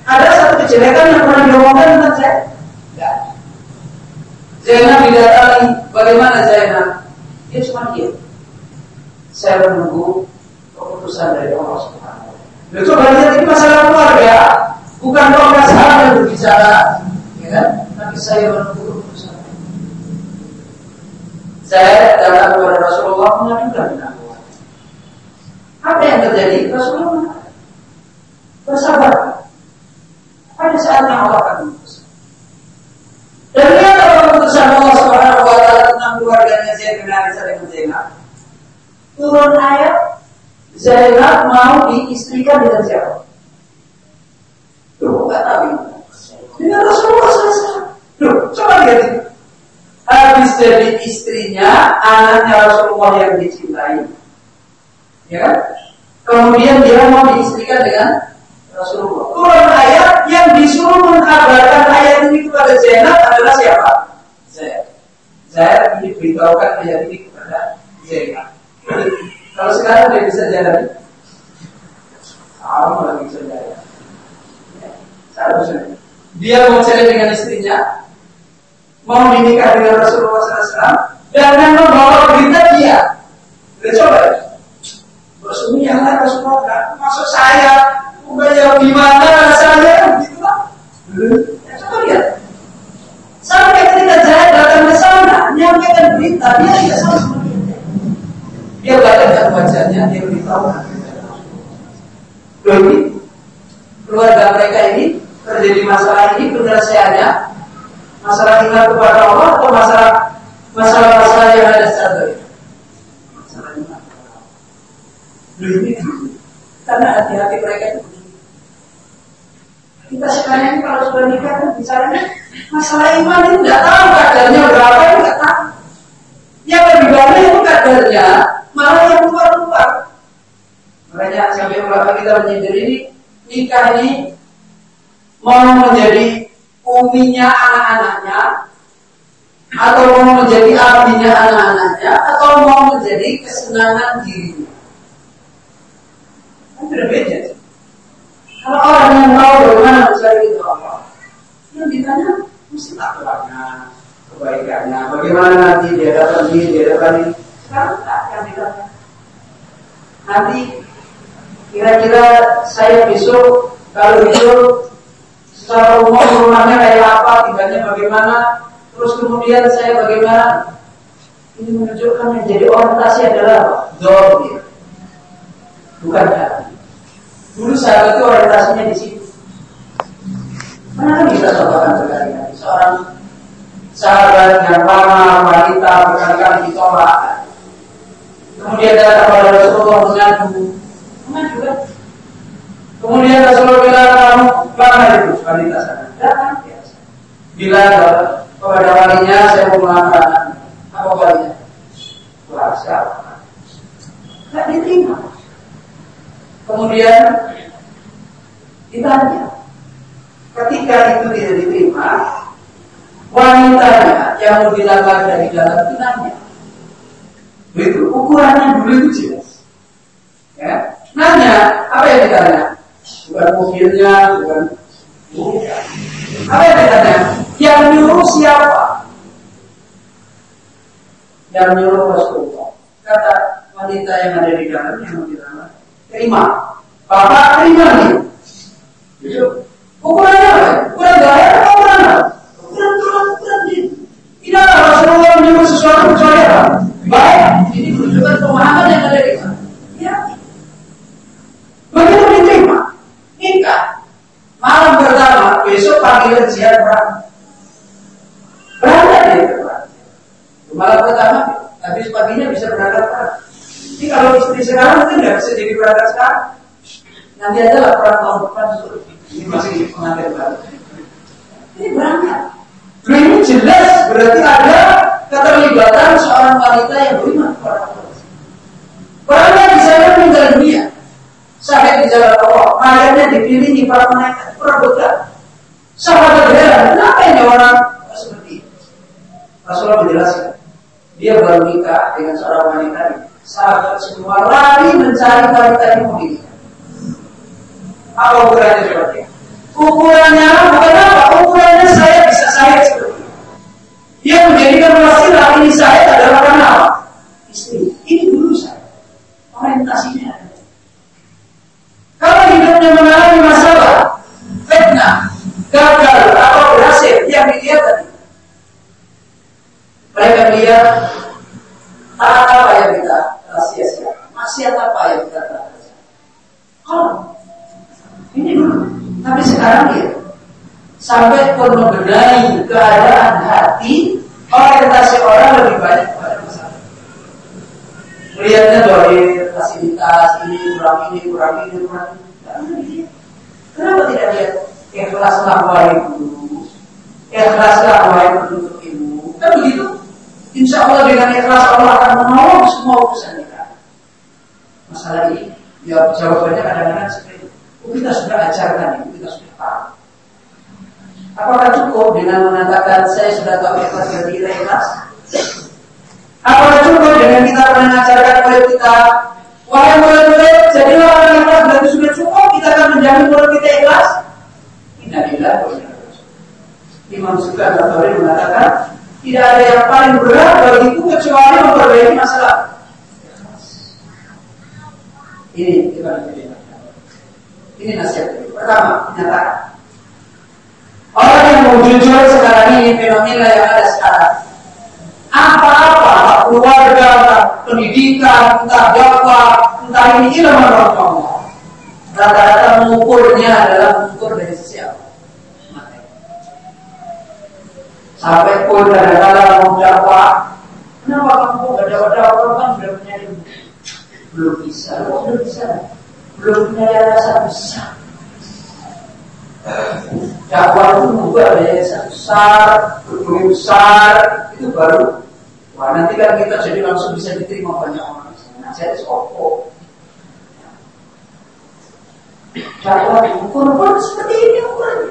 ada satu kejelekan yang pernah diomongkan tentang saya? Tidak. Zainab didatangi, bagaimana Zainab? Dia cuma diam. Saya menunggu keputusan dari Allah Subhanahu taala. Coba lihat ini masalah keluarga, bukan Komnas HAM yang berbicara, ya kan? Tapi saya menunggu keputusan. Saya datang kepada Rasulullah mengadukan dengan Apa yang terjadi? Rasulullah bersabar. Pada saatnya Allah akan memutuskan. Dan lihat apa keputusan Allah Subhanahu wa taala tentang keluarganya Zaid bin Harithah dengan Zainab. Turun ayat Zainab mau diistrikan dengan siapa? Tuh, nggak tahu. Dengan Rasulullah SAW. Tuh, coba lihat itu. Habis jadi istrinya, anaknya Rasulullah yang dicintai. Ya kan? Kemudian dia mau diistrikan dengan Rasulullah. Turun ayat yang disuruh mengkabarkan ayat ini kepada Zainab adalah siapa? Zaid. Zaid ini beritahukan ayat ini kepada Zainab. Kalau sekarang dia bisa jalan, Tahu lagi bisa jalan. Ya, seharusnya. Dia mau cerai dengan istrinya, mau dinikah dengan Rasulullah SAW, dan yang membawa berita dia. Dia coba ya. Rasulullah yang lain Rasulullah, maksud saya, bukannya gimana saya, gitu lah. Ya, coba lihat. Sampai ketika Zaid datang ke sana, menyampaikan berita, dia tidak sama Dia bacakan wajahnya, dia beritahu. Loh ini, keluarga mereka ini terjadi masalah ini penyelesaiannya masalah ingat kepada Allah atau masalah masalah-masalah yang ada Masalah ingat kepada Allah. Loh ini, karena hati-hati mereka itu kita sekarang ini kalau sudah nikah kan bicaranya masalah iman itu tidak tahu kadarnya berapa tidak tahu. Yang lebih banyak itu kadarnya malah yang keluar-keluar. Makanya sampai ulama kita menyindir ini nikah ini mau menjadi uminya anak-anaknya atau mau menjadi abinya anak-anaknya atau mau menjadi kesenangan dirinya. Kan berbeda. Kalau orang yang tahu bagaimana mencari itu Allah, yang ditanya mesti akhlaknya, kebaikannya, bagaimana nanti dia dapat ini, dia dapat ini. Sekarang tak yang ditanya. Nanti kira-kira saya besok kalau hidup secara umum rumahnya kayak apa, tinggalnya bagaimana, terus kemudian saya bagaimana. Ini menunjukkan yang jadi orientasi adalah doa bukan hati. Dulu sahabat itu orientasinya di situ. Mana kan kita contohkan berkali-kali seorang sahabat yang lama wanita berkali-kali ditolak. Kemudian datang kepada Rasulullah mengadu kan? Kemudian Rasulullah bilang kamu mana itu wanita sana? Datang biasa. Bilang kepada walinya saya mau melamar apa walinya? Siapa? Tidak diterima. Kemudian ditanya, ketika itu tidak diterima, wanitanya yang dilamar dari dalam tunanya. Begitu, ukurannya dulu itu jelas. Ya, nanya, apa yang ditanya? Bukan mobilnya, bukan bukan. Apa yang ditanya? Yang nyuruh siapa? Yang nyuruh Rasulullah. Kata wanita yang ada di dalam yang mau dilamar terima. Bapak terima nih. Gitu. Ukurannya apa? Ukuran gaya atau ukuran apa? Ukuran ukuran ukuran ini. Tidak Rasulullah menyebut sesuatu kecuali apa? Baik. Ini menunjukkan pemahaman yang ada di sana. Ya. Begitu diterima. Nikah. Malam pertama, besok panggilan siang perang. Berangkat dia ke Malam pertama, habis paginya bisa berangkat perang. Ini kalau istri sekarang mungkin nggak bisa jadi berangkat sekarang. Nanti aja lah perang tahun depan. Ini masih pengantin baru. Ini berangkat. Ini jelas berarti ada keterlibatan seorang wanita yang beriman kepada Allah. Berangkat di sana meninggal dunia. Sampai di jalan Allah. Mayatnya dipilih para malaikat. Perebutan. Sahabat berheran. Kenapa ini orang seperti ini? Rasulullah menjelaskan. Dia baru nikah dengan seorang wanita ini sahabat semua lari mencari wanita yang mulia. Apa ukurannya seperti Ukurannya bukan apa? Ukurannya saya bisa saya seperti Yang menjadikan wasilah ini saya adalah karena apa? Istri. Ini dulu saya. Orientasinya Kalau hidupnya mengalami masalah, fitnah, gagal atau berhasil, yang dilihat tadi. Mereka melihat apa yang kita sia-sia. Apa yang kita? Kalau tapi sekarang ya sampai pun membenahi keadaan hati orientasi orang lebih banyak kepada masalah. Melihatnya dari fasilitas ini kurang ini kurang ini kurang ini. Kenapa tidak lihat ikhlaslah wahai guru, ikhlaslah wahai penuntut ilmu, kan begitu? Insya Allah dengan ikhlas Allah akan menolong semua urusan kita. Masalah ini, ya jawabannya kadang-kadang seperti itu. Kita sudah ajarkan tahu. Apakah cukup dengan mengatakan saya sudah tahu ikhlas dan tidak ikhlas? Apakah cukup dengan kita mengajarkan kepada kita Wahai murid-murid, jadi orang ikhlas berarti sudah cukup kita akan menjamin murid kita ikhlas. Innalillah wa Imam Sufyan al mengatakan tidak ada yang paling berat bagiku kecuali memperbaiki masalah. Ini kita Ini nasihat. Pertama, nyatakan. Orang yang mau jujur sekarang ini fenomena yang ada sekarang. Apa-apa, keluarga, pendidikan, entah dakwah, entah ini ilmu Allah. Rata-rata mengukurnya adalah mengukur dari siapa? Sampai pun kadang-kadang mau dakwah, kenapa kamu gak dakwah-dakwah kan sudah punya ilmu? Belum bisa, belum bisa, belum punya rasa besar. Dakwah itu juga ada yayasan besar, berguru besar, itu baru. Wah nanti kan kita jadi langsung bisa diterima banyak orang. Nah, saya sopo. Dakwah diukur pun seperti ini ukurannya.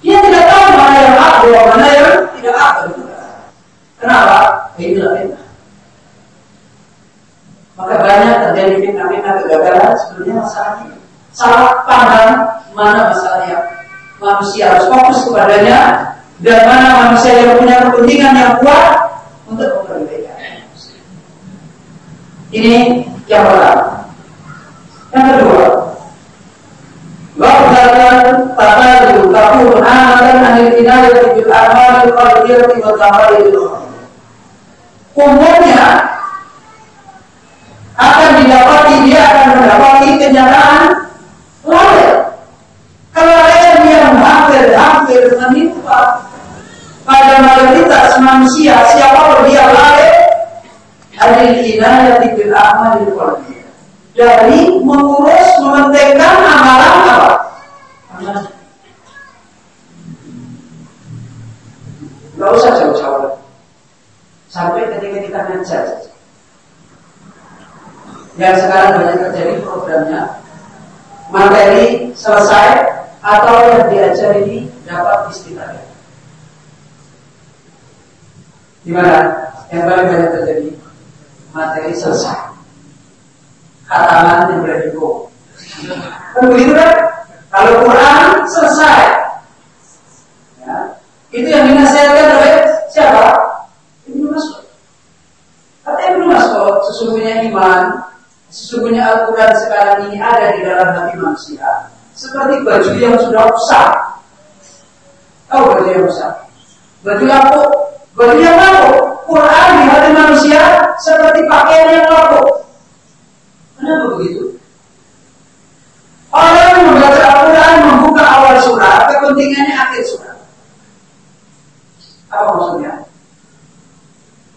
Dia tidak tahu mana yang aku, mana yang tidak aku. Kenapa? Inilah fitnah. Maka banyak terjadi fitnah-fitnah kegagalan sebenarnya masalahnya. Salah pandang mana masalah yang manusia harus fokus kepadanya dan mana manusia yang punya kepentingan yang kuat untuk memperbaikan. Ini yang pertama. Yang kedua, Wabdakan takadu takun amatan anil inayati bil amal qalbiyati wa taqalidul Umumnya akan didapati dia akan mendapati kenyataan lain. Kalau lain yang hampir-hampir menimpa pada mayoritas manusia siapa dia lain anil inayati bil amal dari mengurus mementingkan amalan apa? Amalan. Gak usah jauh-jauh. Sampai ketika kita ngajar Yang sekarang banyak terjadi programnya materi selesai atau yang diajar ini dapat istimewa. Di mana? Yang paling banyak terjadi materi selesai katakan yang beresiko. Kan begitu kan? Kalau Quran selesai. Ya. Itu yang dinasihatkan oleh siapa? Ibnu Mas'ud. Kata Ibnu Mas'ud, sesungguhnya iman, sesungguhnya Al-Quran sekarang ini ada di dalam hati manusia. Seperti baju yang sudah rusak. Tahu baju yang rusak? Baju lapuk. Baju yang lapuk. Quran di hati manusia seperti pakaian yang lapuk. Kenapa begitu? Orang membaca Al-Quran membuka awal surat, kepentingannya akhir surat. Apa maksudnya?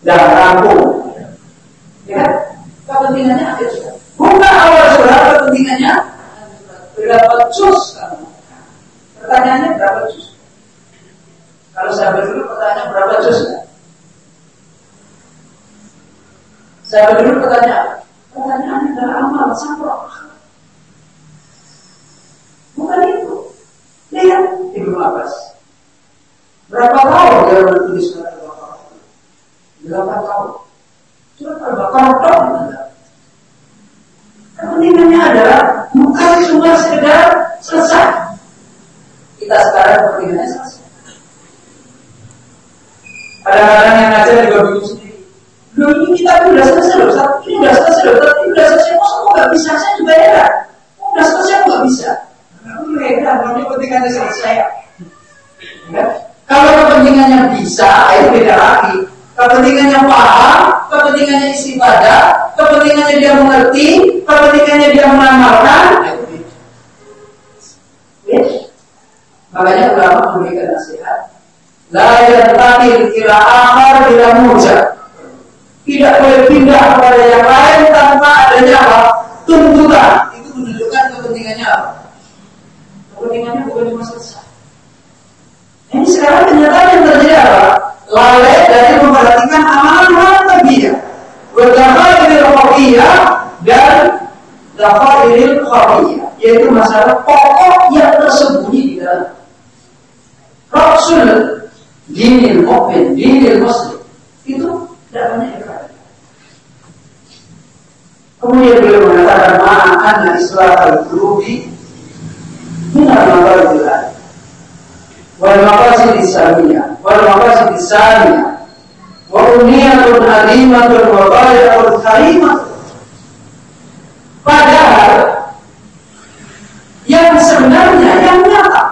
Dan rampung. Ya, kepentingannya akhir surat. Buka awal surat, kepentingannya berapa juz kamu? Pertanyaannya berapa juz? Kalau saya dulu pertanyaan berapa juz? Saya dulu pertanyaan Pertanyaannya adalah amal sampai Bukan itu. Lihat Ibnu Abbas. Berapa tahun dia menulis surat Al-Baqarah? Delapan tahun. Surat Al-Baqarah tahun Kepentingannya adalah bukan cuma sekedar selesai. Kita sekarang kepentingannya selesai. Kadang-kadang yang ngajar juga bingung sendiri. Loh ini kita sudah selesai loh, ini sudah selesai loh, tapi sudah selesai, kok kok nggak bisa? Saya juga heran. Kok udah selesai kok nggak bisa? Nah, heran, ini kepentingannya selesai. Ya. Kalau kepentingannya bisa, itu beda lagi. Kepentingannya paham, kepentingannya istifadah, kepentingannya dia mengerti, kepentingannya dia mengamalkan, beda. Ya. Makanya ulama memberikan nasihat. La yantakil ila akhar bila mujah tidak boleh pindah kepada yang lain tanpa adanya apa? Tuntutan. Itu menunjukkan kepentingannya apa? Kepentingannya bukan cuma selesai. Ini sekarang kenyataan yang terjadi apa? Lalai dari memperhatikan amalan tabiah. Khafiyah dan dafairil khafiyah. Yaitu masalah pokok yang tersembunyi di dalam. Rasul dinil mu'min, dinil muslim. Itu tidak banyak Kemudian beliau mengatakan ma'ana islah al-qulubi minal maqasid al wal maqasid islamiyah wal maqasid islamiyah wa umniyatun azimatun wa bayatul karimah padahal yang sebenarnya yang nyata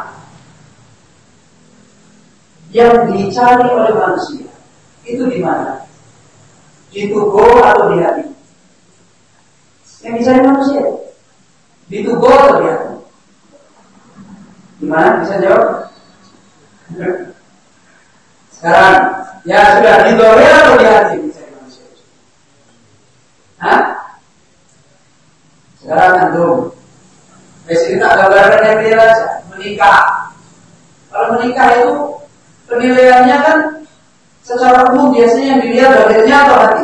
yang dicari oleh manusia itu di mana? Di tubuh atau di hati? Yang dicari manusia di tubuh atau di hati? Di mana? Bisa jawab? Sekarang, ya sudah di tubuh atau di hati dicari manusia? Hah? Sekarang antum, Biasanya kita gambaran yang dia aja, menikah. Kalau menikah itu penilaiannya kan secara umum biasanya yang dilihat badannya atau hati.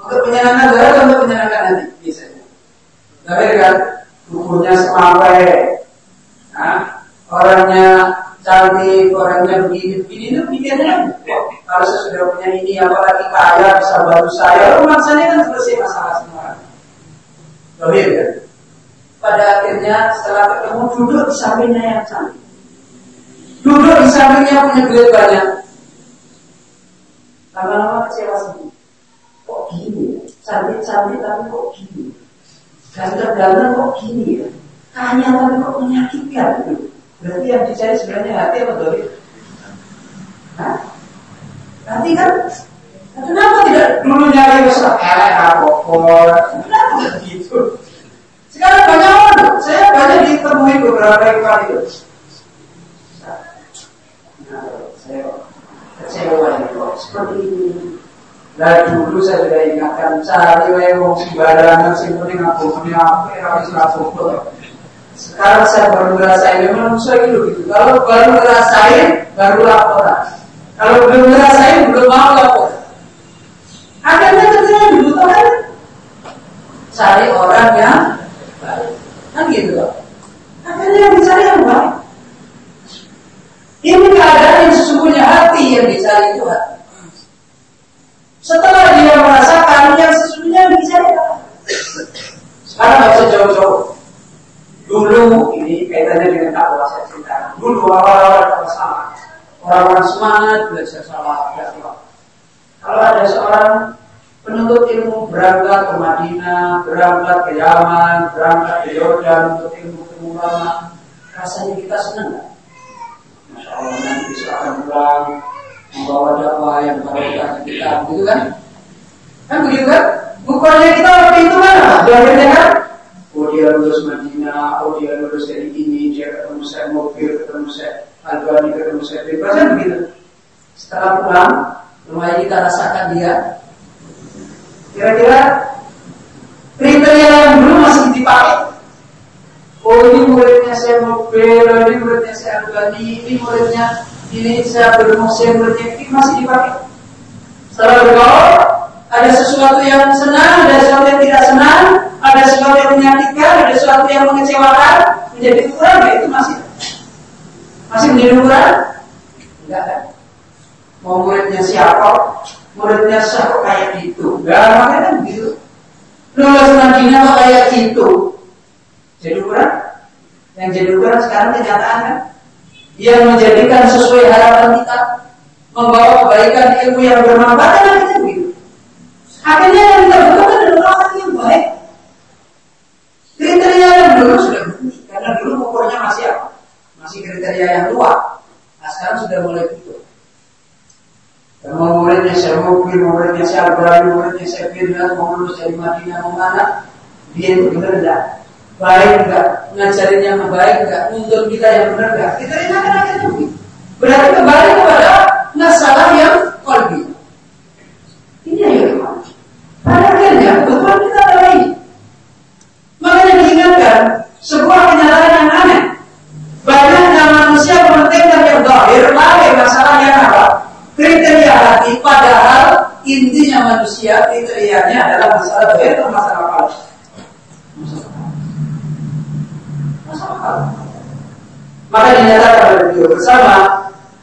Untuk menyenangkan atau untuk menyenangkan hati biasanya. Tapi kan tubuhnya semampai, nah, orangnya cantik, orangnya begini, begini itu pikirnya kalau saya sudah punya ini apalagi kaya bisa bantu saya, rumah saya kan selesai masalah semua. Lebih kan? Pada akhirnya setelah ketemu duduk di sampingnya yang cantik Duduk di sampingnya punya duit banyak. Lama-lama kecewa sendiri. Kok gini ya? Cantik-cantik tapi kok gini? Ganteng-ganteng kok gini ya? Kaya tapi kok menyakitkan gitu. Berarti yang dicari sebenarnya hati apa doi? Nah, nanti kan Kenapa tidak dulu nyari besar? Eh, apokor. Kenapa gitu? Sekarang banyak orang, saya banyak ditemui beberapa kali itu saya kecewa seperti ini. Nah dulu saya sudah ingatkan cari wae wong sembarangan sing penting aku punya apa ya harus ngaku Sekarang saya baru ngerasain memang saya gitu gitu. Kalau baru ngerasain baru laporan. Kalau belum ngerasain belum mau laporan. Akhirnya dibutuhkan cari orang yang baik. Kan gitu loh. Akhirnya yang dicari yang baik. Ini keadaan yang sesungguhnya hati yang dicari Tuhan. Setelah dia merasakan yang sesungguhnya yang dicari Tuhan. Sekarang nggak jauh-jauh. Dulu ini kaitannya dengan takwa saya cerita. Dulu awal-awal sama orang-orang semangat belajar salah dakwah. Kalau ada seorang penuntut ilmu berangkat ke Madinah, berangkat ke Yaman, berangkat ke Yordan untuk ilmu ulama, rasanya kita senang Masya Allah nanti bisa akan pulang membawa dakwah yang barokah kita, begitu kan? Kan begitu kan? Bukannya kita waktu itu mana? Akhirnya kan? Oh dia lulus Madinah, oh dia lulus dari ini, dia ketemu saya mobil, ketemu saya Albani, ketemu saya bebas kan begitu. Setelah pulang, lumayan kita rasakan dia. Kira-kira kriteria yang dulu masih dipakai Oh ini muridnya saya mobil, ini muridnya saya Albani, ini muridnya ini saya bermusim, muridnya ini masih dipakai. Setelah bergaul, ada sesuatu yang senang, ada sesuatu yang tidak senang, ada sesuatu yang menyakitkan, ada sesuatu yang mengecewakan, menjadi ukuran, ya itu masih masih menjadi ukuran? Enggak kan? Mau muridnya siapa? Muridnya siapa kayak gitu? Makanya kan begitu. Lulus Madinah kayak gitu? Jadi ukuran? Yang jadi ukuran sekarang kenyataan kan? Yang menjadikan sesuai harapan kita membawa kebaikan ilmu yang bermanfaat kan kita begitu. Akhirnya yang kita butuhkan adalah orang yang baik. Kriteria yang dulu sudah berhenti karena dulu ukurnya masih apa? Masih kriteria yang luar. Nah sekarang sudah mulai butuh. Muridnya saya mobil, muridnya saya Albani, muridnya saya mau lulus dari Madinah, mau mana? Dia enggak? baik enggak, ngajarin yang baik untuk kita yang benar enggak, kita enakan aja begitu. Berarti kembali kepada masalah yang kolbi. Ini yang ikhwan. Pada akhirnya kebutuhan kita ini. Makanya diingatkan sebuah kenyataan yang aneh. Manusia mementingkan yang zahir, lalai masalah yang? kriteria. Hati padahal intinya manusia kriterianya adalah masalah doa atau masalah apa? masalah apa? maka dinyatakan oleh beliau bersama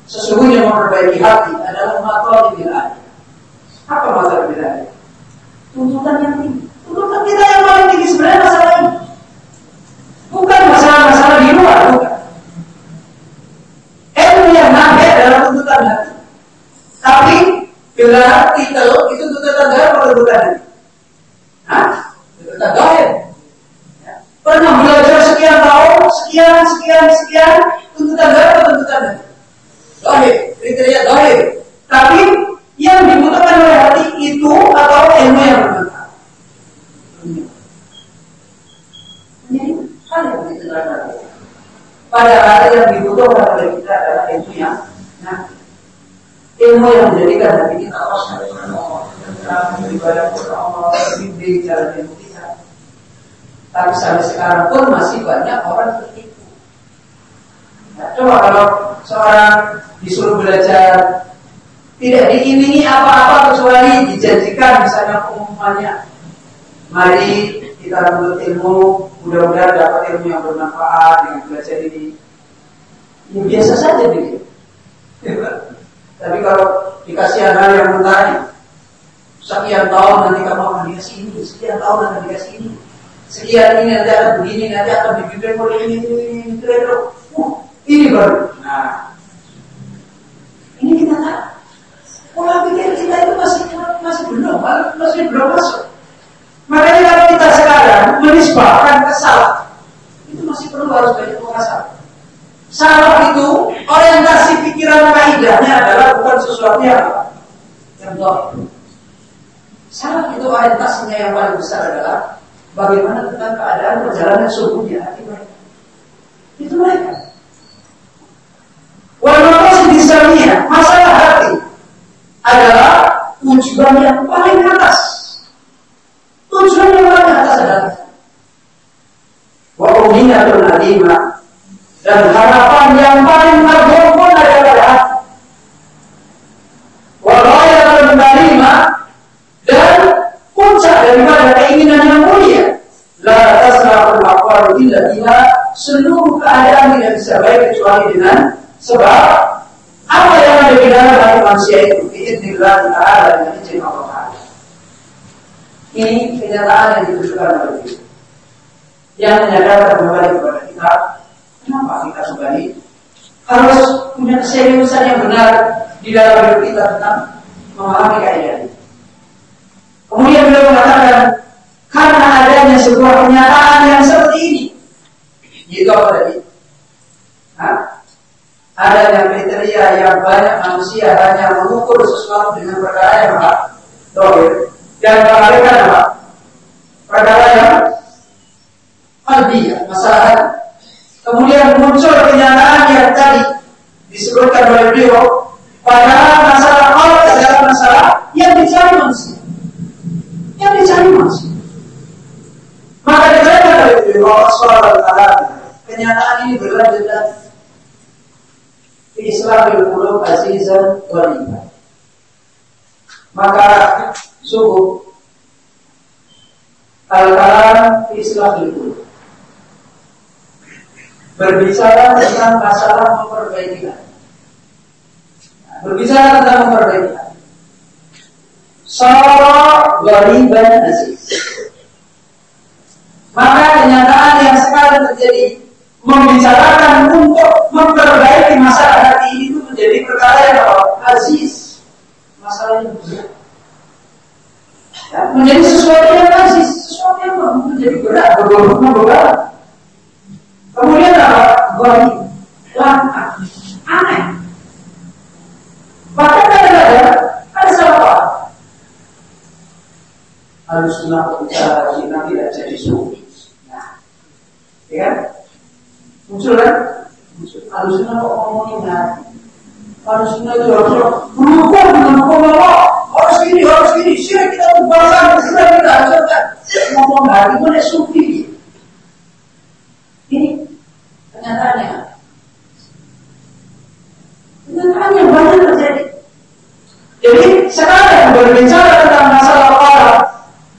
sesungguhnya memperbaiki hati adalah matal bila apa masalah bila tuntutan yang tinggi. Tuntutan kita yang paling tinggi sebenarnya masalah ini. Bukan masalah-masalah di luar bukan. Ilmu yang nampak adalah tuntutan hati gelar, titel, itu tuntutan zahir atau hati? Hah? Tuntutan zahir. Ya. Pernah belajar sekian tahun, sekian, sekian, sekian, tuntutan zahir atau tuntutan? Zahir, kriteria zahir. Tapi yang dibutuhkan oleh hati itu atau ilmu yang bermanfaat. Ini hal yang dijelaskan. Padahal yang dibutuhkan oleh kita adalah ilmu yang ilmu yang menjadikan hati kita Allah, ilmu kita. Tapi sampai sekarang pun masih banyak orang tertipu. Nah, coba kalau seorang disuruh belajar tidak diiringi apa-apa kecuali dijanjikan misalnya pengumumannya mari kita menuntut ilmu mudah-mudahan dapat ilmu yang bermanfaat dengan belajar ini ya biasa saja begitu tapi kalau dikasih hal yang mentari, sekian tahun nanti kamu akan dikasih ini, sekian tahun akan dikasih ini, sekian ini nanti akan begini, nanti akan dibimbing oleh ini, ini, ini, uh, baru. Nah, ini kita tahu. Pola pikir kita itu masih masih belum, masih belum masuk. Makanya kalau kita sekarang menisbahkan kesalahan, itu masih perlu harus banyak pengasaran. Salah itu orientasi pikiran kaidahnya adalah bukan sesuatu yang yang. Salah itu orientasinya yang paling besar adalah bagaimana tentang keadaan perjalanan subuhnya hati mereka. Itu mereka. Walaupun misalnya masalah hati adalah tujuan yang paling atas. Tujuan yang paling atas adalah wa uminatul alimah dan harapan yang paling agung pun adalah hati. Walau menerima dan puncak daripada keinginan yang mulia. La tasraful aqwal illa biha seluruh keadaan tidak bisa baik kecuali dengan sebab apa yang ada di dalam hati manusia itu biidznillah ta'ala dengan izin Allah Ta'ala. Ini kenyataan yang ditunjukkan oleh kita. Yang menyadarkan kembali kepada kita kembali harus punya keseriusan yang benar di dalam hidup kita tentang memahami kaidah ini. Kemudian beliau mengatakan karena adanya sebuah kenyataan yang seperti ini, yaitu apa tadi? Hah? Adanya kriteria yang banyak manusia hanya mengukur sesuatu dengan perkara yang apa? Dohir. Dan mengatakan apa? Perkara yang qalbiyah, masalah Kemudian muncul kenyataan yang tadi disebutkan oleh beliau pada masalah Allah adalah masalah yang dicari manusia. Yang dicari manusia. Maka dikatakan oleh beliau Allah SWT kenyataan ini berlanjut lagi. Islamil qulub azizan walima. Maka subuh al-kalam Islamil qulub berbicara tentang masalah memperbaiki hati. Berbicara tentang memperbaiki hati. Sara ghariban aziz. Maka kenyataan yang sekarang terjadi membicarakan untuk memperbaiki masalah hati itu menjadi perkara yang? Aziz. Masalah yang berat. Ya, menjadi sesuatu yang aziz, sesuatu yang menjadi berat, berbobotnya berat. Kemudian apa? Gori, langka, aneh. Bahkan kadang-kadang ada salah paham. Harus sunnah bicara kita tidak jadi sufi. Nah, ya kan? Muncul kan? Muncul. Harus sunnah kok ngomongin hati. Harus sunnah itu harus berubah dengan hukum Allah. Harus ini, harus ini. Syirik kita ubahkan, sudah kita hancurkan. Ngomong hati mana sufi. Ini kenyataannya. Kenyataannya banyak terjadi. Jadi sekarang berbicara tentang masalah apa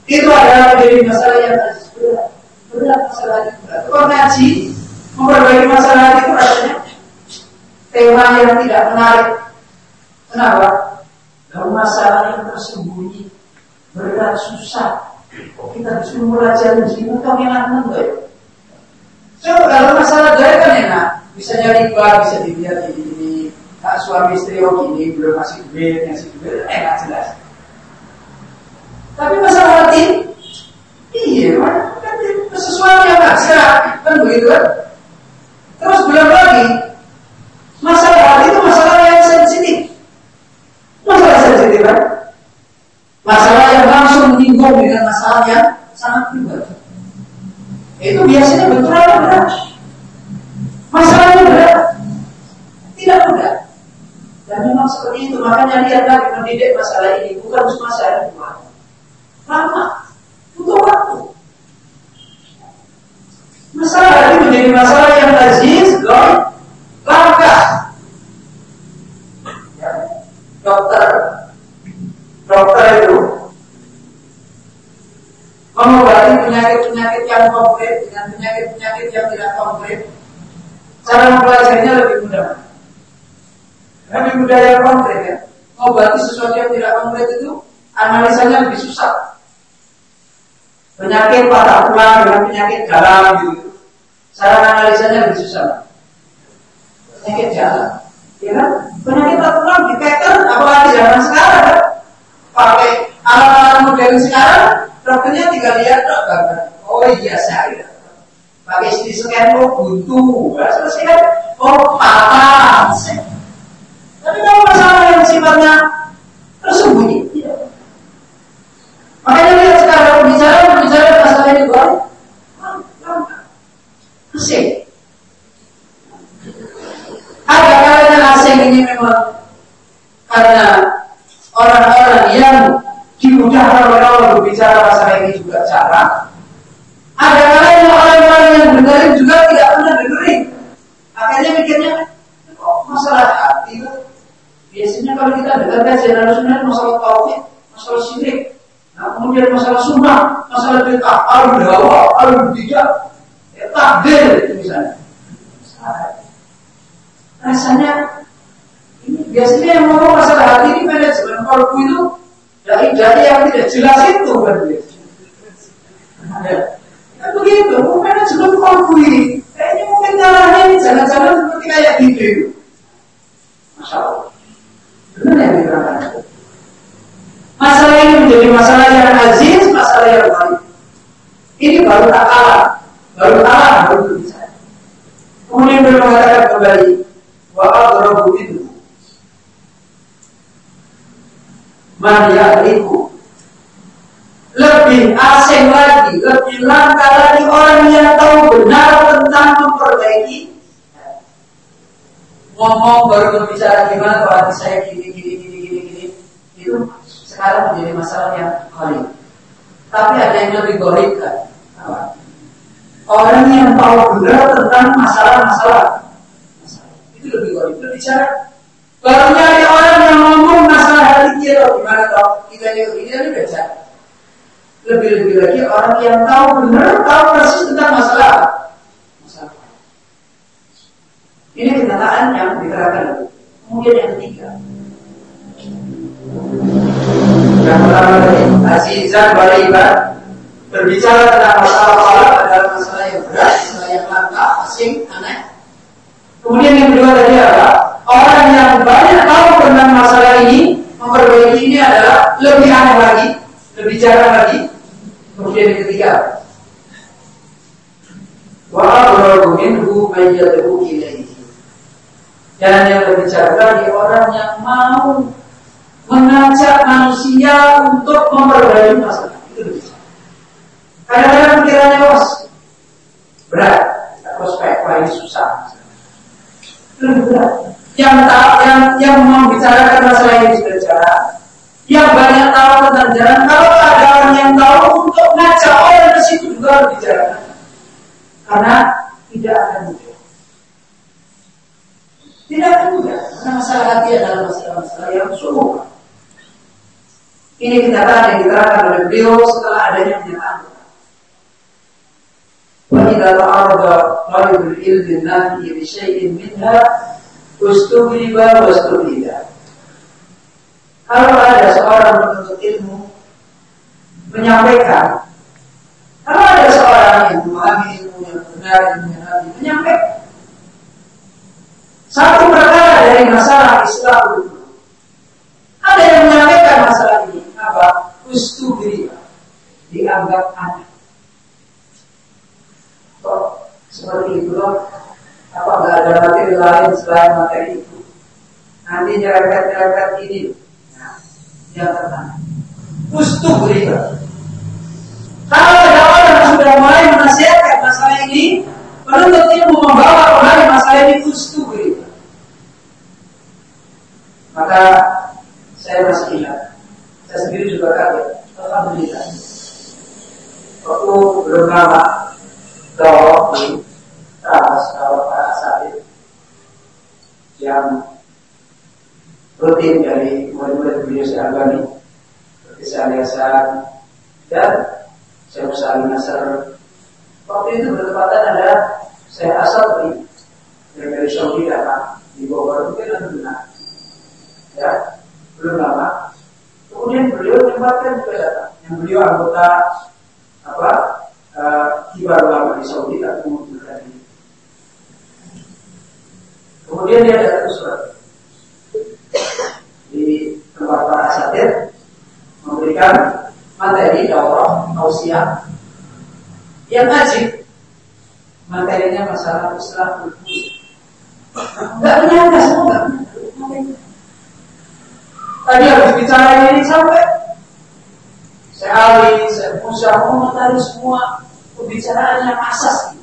itu adalah menjadi masalah yang berat. Berat masalah itu. Kalau ngaji memperbaiki masalah itu rasanya tema yang tidak menarik. Kenapa? Kalau masalah yang tersembunyi berat susah. Kita disuruh belajar di sini kami enak enggak kalau masalah gaib kan enak, bisa nyari bar, bisa dilihat di, di nah, suami istri oh gini belum kasih duit, ngasih duit, enak jelas. Tapi masalah hati, iya, kan sesuatu yang abstrak, kan begitu kan? Terus belum lagi, masalah hati itu masalah yang sensitif. Masalah sensitif kan? Masalah yang langsung menyinggung dengan masalah yang sangat pribadi. Itu biasanya atau berat? Masalahnya berat, tidak mudah. Dan memang seperti itu, makanya lihat lagi mendidik masalah ini bukan cuma saya dua. Lama, butuh waktu. Masalah ini menjadi masalah yang aziz, loh, langka. Ya. Dokter, dokter itu mengobati penyakit-penyakit yang konkret dengan penyakit-penyakit yang tidak konkret. Cara mempelajarinya lebih mudah. Lebih mudah yang konkret ya. Mengobati sesuatu yang tidak konkret itu analisanya lebih susah. Penyakit patah tulang dengan penyakit dalam gitu. Cara analisanya lebih susah. Penyakit jalan. Ya kan? Penyakit tulang di pattern apalagi zaman sekarang kan? Pakai alat-alat modern sekarang dokternya tinggal lihat dok oh iya saya pakai CT scan oh buntu nah, selesai kan oh patah tapi kalau masalah yang sifatnya tersembunyi ya. makanya lihat sekarang bicara bicara masalah ini gua asing ada kalanya asing ini memang karena orang-orang yang dimudahkan oleh Allah berbicara masalah ini juga cara. Ada kalanya orang-orang yang dengerin juga tidak pernah dengerin. Akhirnya mikirnya, kok masalah hati Biasanya kalau kita dengar kajian sunnah masalah tauhid, masalah syirik, nah kemudian masalah sunnah, masalah bid'ah, al dawa, al tidak, itu misalnya. Rasanya ini biasanya yang ngomong masalah hati ini manajemen kalbu itu dari-dari yang tidak jelas itu kan ya. Begitu, manajemen kalbu ini kayaknya mungkin caranya ini jangan-jangan seperti kayak gitu. Masya Allah. Yang. Masalah ini menjadi masalah yang aziz, masalah yang baik. Ini baru tak baru kalah, baru berbicara. Kemudian beliau mengatakan kembali, wa adrabu itu man ya'rifu. Lebih asing lagi, lebih langka lagi orang yang tahu benar tentang memperbaiki. Ngomong baru berbicara gimana kalau hati saya gini gini gini gini gini itu sekarang menjadi masalah yang paling tapi ada yang lebih gorik kan orang yang tahu benar tentang masalah-masalah itu lebih gorik berbicara Baru nyari orang yang ngomong masalah hati dia loh gimana tau kita ini ini baca. Lebih-lebih lagi orang yang tahu benar, tahu persis tentang masalah. Masalah. Ini kenyataan yang diterangkan. Kemudian yang ketiga. Yang pertama tadi, Azizan berbicara tentang masalah Allah adalah masalah yang berat, masalah yang langka, asing, aneh. Kemudian yang kedua tadi apa? orang yang banyak tahu tentang masalah ini memperbaiki ini adalah lebih aneh lagi, lebih jarang lagi. Kemudian yang ketiga, wa minhu mayyadhu ilaihi. Dan yang berbicara lagi orang yang mau mengajak manusia untuk memperbaiki masalah itu bisa. Kadang-kadang pikirannya was berat, prospek, wah ini susah. Yang tahu yang yang membicarakan masalah ini secara yang banyak tahu tentang jalan kalau ada orang yang tahu untuk ngajak orang ke situ juga harus bicarakan karena tidak akan mudah. Tidak akan mudah. Karena masalah hati adalah masalah-masalah yang sungguh. Ini kenyataan yang diterangkan oleh beliau setelah adanya kenyataan وإذا تعرض طالب العلم النافي بشيء منها Ustuhiba wastuhida. Kalau ada seorang menuntut ilmu menyampaikan, kalau ada seorang yang memahami ilmu yang benar, ilmu yang nabi, menyampaikan satu perkara dari masalah Islam Ada yang menyampaikan masalah ini apa? Ustubri dianggap aneh. seperti itu loh? Apa nggak ada materi lain selain materi itu? Nanti nyerempet-nyerempet ini. Nah, yang pertama. Ustubri. Kalau ada orang yang sudah mulai menasihatkan masalah ini, penuntut ilmu membawa kembali masalah ini ustubri. Maka saya masih ingat, saya sendiri juga kaget. Alhamdulillah. Waktu belum lama, yang rutin dan saya. Waktu itu bertepatan ada saya asal dari dari Saudi datang di. Ya, belum lama. Kemudian beliau tempatkan juga datang. Yang beliau anggota apa uh, kibar ulama di Saudi tapi mengundurkan diri. Kemudian dia datang surat. Di tempat para asatid memberikan materi daurah tausiah. Yang ajib materinya masalah Islam. Gak menyangka semua Tadi harus bicara ini sampai saya Musa, mengomentari semua pembicaraan yang asas.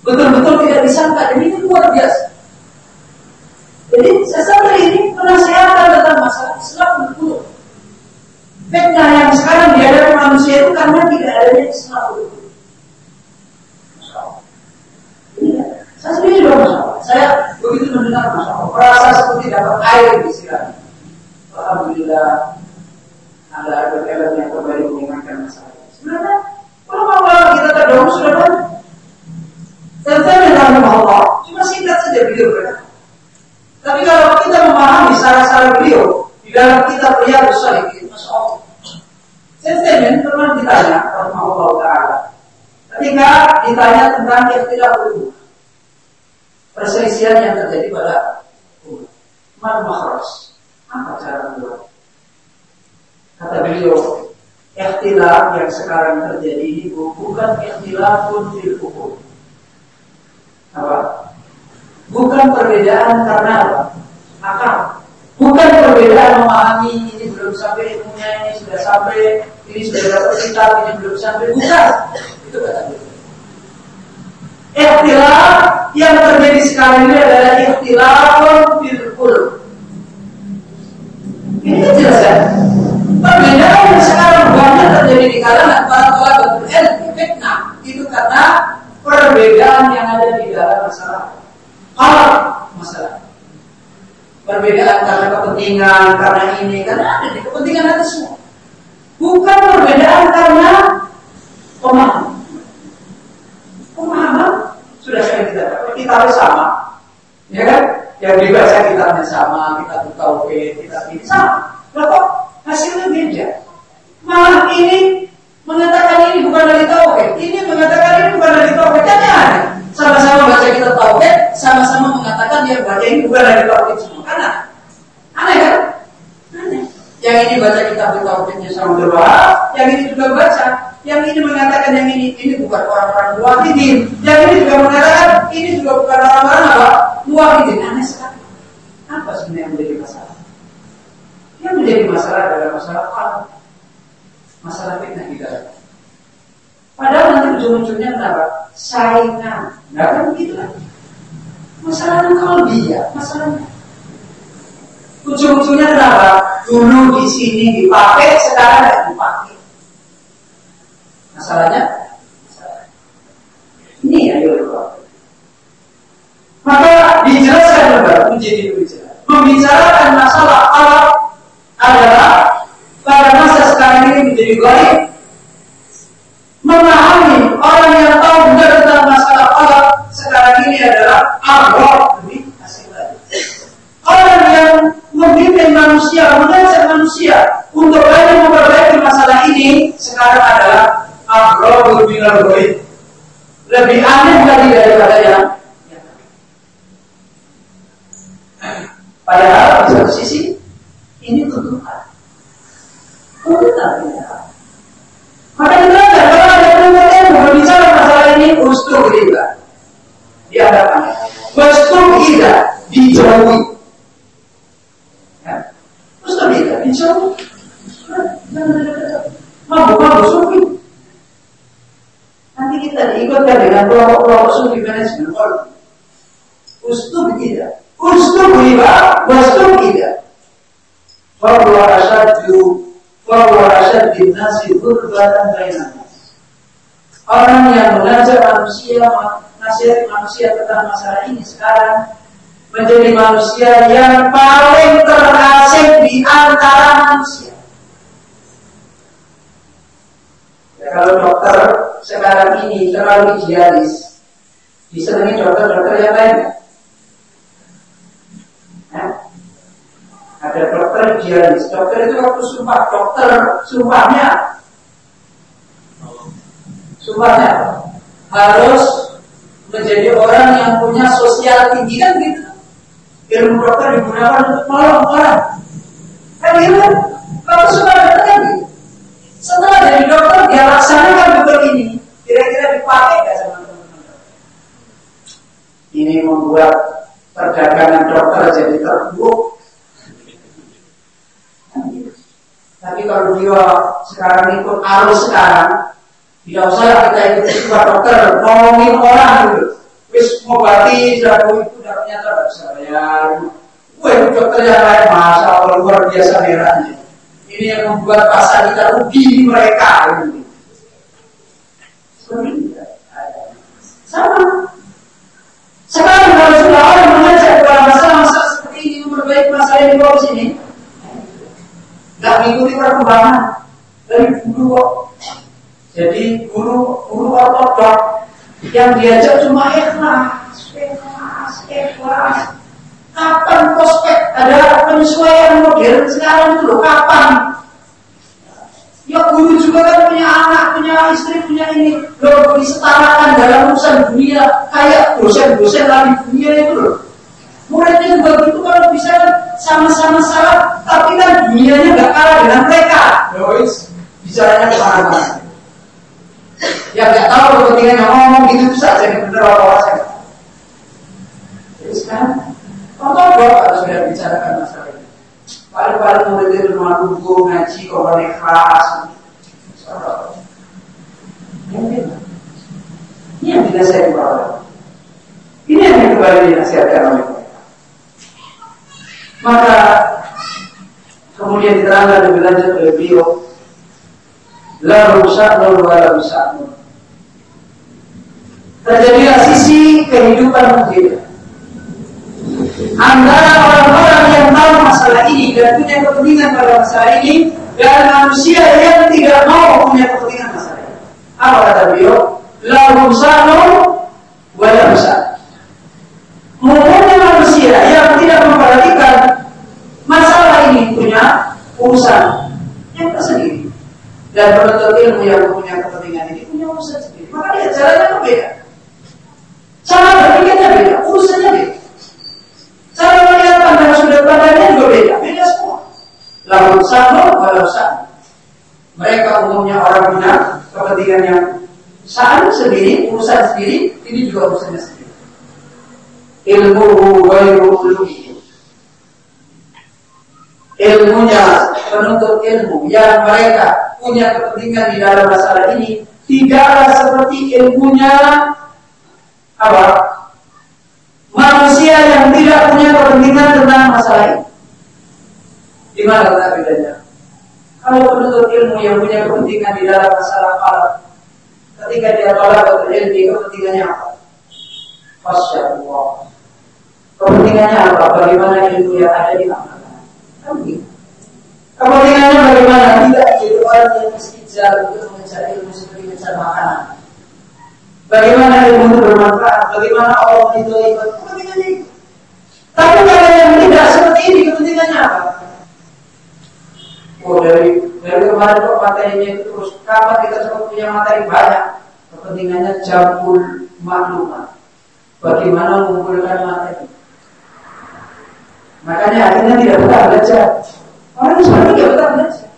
Betul-betul tidak disangka dan ini luar biasa. Jadi saya sampai ini penasihatan tentang masalah Islam betul. Fitnah yang sekarang dihadapi manusia itu karena tidak adanya Islam betul. Saya sendiri juga masalah. Saya begitu mendengar masalah, merasa seperti dapat air di sini. Alhamdulillah ada ada yang kembali mengingatkan masalah. Sebenarnya kalau banyak. Dan saya minta Allah cuma singkat saja beliau berkata. Tapi kalau kita memahami salah-salah beliau di dalam kitab Riyadus Salihin, Masya Allah. Sentimen pernah ditanya Allah Ta'ala Ketika ditanya tentang ikhtilaf ulama Perselisihan yang terjadi pada umat Mal makhraj Apa cara membuat Kata beliau, ikhtilaf yang sekarang terjadi ini bukan ikhtilafun fil hukum. Apa? Bukan perbedaan karena apa? Akal. Bukan perbedaan memahami ini belum sampai ilmunya, ini sudah sampai, ini sudah dapat kitab, ini belum sampai. Bukan. Itu kata beliau. Ikhtilaf yang terjadi sekarang ini adalah ikhtilafun fil hukum. Ini kan jelas kan? Perbedaan yang sekarang banyak terjadi di kalangan para talabatul ilmi fitnah itu karena perbedaan yang ada di dalam masalah. Kalau masalah perbedaan karena kepentingan, karena ini, karena ada di kepentingan ada semua. Bukan perbedaan karena pemahaman. Pemahaman sudah saya kita kita harus sama, ya kan? Yang dibaca kitabnya sama, kita tahu kita ini sama. Loh hasilnya beda. Malah ini mengatakan ini bukan dari tauhid, ini mengatakan ini bukan dari tauhid. Jadi ada. Sama-sama baca kita tauhid, sama-sama mengatakan dia baca ini bukan dari tauhid semua. Karena aneh kan? Aneh. Yang ini baca kitab tauhidnya sama berdoa, yang ini juga baca. Yang ini mengatakan yang ini ini bukan orang-orang muwahidin. Yang ini juga mengatakan ini juga bukan orang-orang apa? Muwahidin. Aneh sekali. Apa sebenarnya yang menjadi masalah? Yang menjadi masalah adalah masalah kalau masalah fitnah kita. Padahal nanti ujung-ujungnya kenapa? Saingan. Nah kan begitu kan? Masalahnya kalau dia, masalahnya. Ujung-ujungnya kenapa? Dulu di sini dipakai, sekarang tidak dipakai. Masalahnya, masalah. Ini ya Maka dijelaskan kembali menjadi lebih jelas. Membicarakan masalah kalau adalah pada masa sekarang ini menjadi baik memahami orang yang tahu benar tentang masalah Allah sekarang ini adalah Allah asing lagi. Orang yang memimpin manusia, mengajak manusia untuk banyak memperbaiki masalah ini sekarang adalah Allah lebih baik. Lebih aneh lagi daripada yang Padahal satu sisi ini tuntutan. Tuntutan ya. Maka kita kalau ada berbicara masalah ini kita di hadapannya. Ustur kita dijauhi. Ya. Kita dijauhi. Mampu-mampu sufi. Nanti kita diikutkan dengan kelompok-kelompok sufi manajemen. Kita wastum tidak. Fahuwa asyaddu, fahuwa asyaddu nasi hurbatan bainan Orang yang mengajak manusia, nasihat manusia tentang masalah ini sekarang menjadi manusia yang paling terasik di antara manusia. Ya, kalau dokter sekarang ini terlalu idealis, disenangi dokter-dokter yang lainnya. Ada dokter idealis. Dokter itu waktu sumpah, dokter sumpahnya. Sumpahnya harus menjadi orang yang punya sosial tinggi kan gitu. Ilmu dokter digunakan untuk menolong orang. Kan gitu? Kalau sumpah dokter kan gitu. Setelah jadi dokter dia laksanakan betul ini. Kira-kira dipakai gak sama teman-teman? Ini membuat perdagangan dokter jadi terburuk Tapi kalau dia sekarang ikut arus sekarang, tidak usah kita ikut ikut dokter, ngomongin orang gitu. Wis ngobati, sudah itu udah ternyata tidak bisa bayar. Wah itu dokter yang lain masa luar biasa merahnya. Ini yang membuat pasar kita rugi mereka. Gitu. Sama. Sekarang kalau sudah orang mengajak masalah-masalah seperti ini memperbaiki masalah yang di sini, nggak mengikuti perkembangan dari guru. Jadi guru guru ortodok yang diajak cuma ikhlas, ikhlas, ikhlas. Kapan prospek ada penyesuaian modern sekarang loh? Kapan? Ya guru juga kan punya anak, punya istri, punya ini. Loh disetarakan dalam urusan dunia kayak dosen-dosen lagi dunia itu loh. Muridnya juga gitu kalau bisa sama-sama salah, tapi kan dunianya nggak kalah dengan mereka. Lois, bicaranya ke mana-mana. Ya nggak tahu kepentingannya ngomong gitu itu saja yang benar apa. Jadi sekarang, contoh kalau sudah bicarakan masalah ini. Paling-paling murid itu rumah buku, ngaji, korban ikhlas. Ini yang tidak saya bawa. Ini yang kembali dinasihatkan oleh maka kemudian diterangkan lebih lanjut oleh beliau la rusaknun wa la terjadilah sisi kehidupan berbeda antara orang-orang yang tahu masalah ini dan punya kepentingan pada masalah ini dan manusia yang tidak mau punya kepentingan masalah ini. Apa kata beliau? La rusaknun wa la umumnya manusia yang tidak memperhatikan masalah ini punya urusan yang tersendiri dan penuntut ilmu yang punya kepentingan ini punya urusan sendiri. Maka dia jalannya berbeda cara berpikirnya beda urusannya beda. Cara melihat pandang sudut pandangnya juga beda beda semua. Lalu sama walau sama. Mereka umumnya orang punya kepentingan yang sama sendiri urusan sendiri ini juga urusannya sendiri ilmuhu ghairu uluhi ilmunya penuntut ilmu yang mereka punya kepentingan di dalam masalah ini tidaklah seperti ilmunya apa? Manusia yang tidak punya kepentingan tentang masalah ini. Di mana letak bedanya kalau penuntut ilmu yang punya kepentingan di dalam masalah alam ketika dia tolak ilmu kepentingannya apa? Masya Allah Kepentingannya apa? Bagaimana ilmu yang ada di mana? Kepentingannya bagaimana? Tidak jadi orang yang istijal untuk mencari ilmu seperti mencari makanan. Bagaimana ilmu itu bermanfaat? Bagaimana Allah itu ikut? Kepentingannya itu. Tapi kalau yang tidak seperti ini, kepentingannya apa? Oh dari dari kemarin kok materinya itu terus kapan kita semua punya materi banyak? Kepentingannya jambul maklumat. Bagaimana mengumpulkan materi? Makanya akhirnya tidak betah belajar. Orang Islam tidak betah belajar.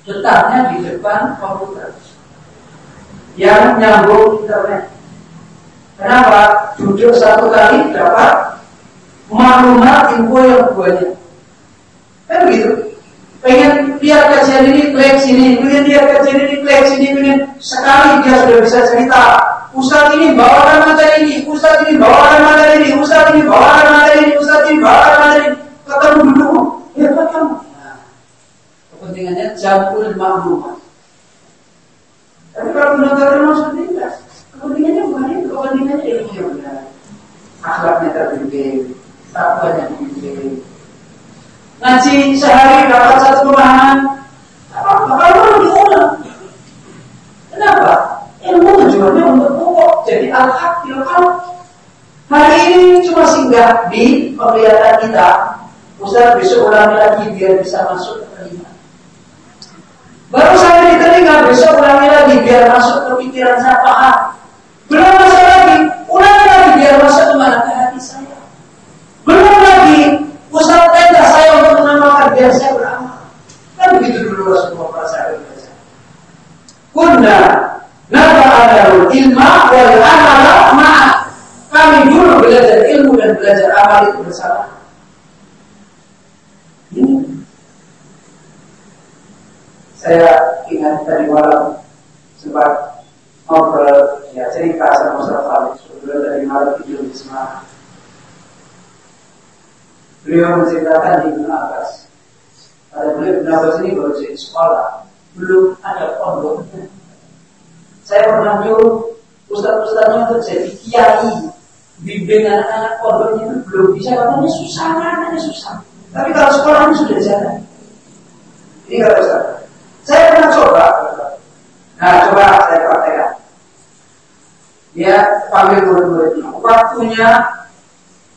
Betahnya di depan komputer yang nyambung internet. Kenapa? Duduk satu kali dapat maklumat info yang banyak. Kan begitu. Pengen lihat kajian ini, klik sini. Pengen lihat kajian ini, klik sini. Pengen sekali dia sudah bisa cerita. Ustaz ini bawakan materi ini, Ustaz ini bawakan materi ini, Ustaz ini bawakan materi ini, Ustaz ini bawakan materi ini. Ketemu dulu. Hebat kamu. Nah, kepentingannya campur maklumat. Tapi kalau mendengarkan maksudnya tidak. Kepentingannya bukan itu, kepentingannya ilmu yang benar. Akhlaknya terdidik, takwanya terdidik. Ngaji sehari dapat satu pemahaman, apa? Kalau lebih ulang. Kenapa? Ilmu tujuannya untuk pokok, jadi al-haq Hari ini cuma singgah di penglihatan kita. Ustaz besok ulangi lagi biar bisa masuk ke lima. Baru saya di telinga, besok ulangi lagi biar masuk ke pikiran saya paham. Belum masuk lagi, ulangi lagi biar masuk ke mana ke hati saya. Belum lagi, Ustaz tenda saya untuk mengamalkan biar saya beramal. Kan begitu dulu Rasulullah sahabat adarul ilma wal amala ma'a. Kami dulu belajar ilmu dan belajar amal itu bersama. saya ingat dari malam sempat ngobrol ya cerita sama Ustaz Falik beliau dari malam tidur di Semarang. Beliau menceritakan di Ibn Abbas. Pada beliau Ibn Abbas ini baru jadi sekolah. Belum ada pondoknya saya pernah nyuruh ustaz-ustaznya untuk jadi kiai bimbing anak-anak pondoknya itu belum bisa katanya susah katanya susah tapi kalau sekolahnya sudah jalan ini kata Ustaz saya pernah coba. Nah, coba saya praktekkan. Dia panggil murid-muridnya. Waktunya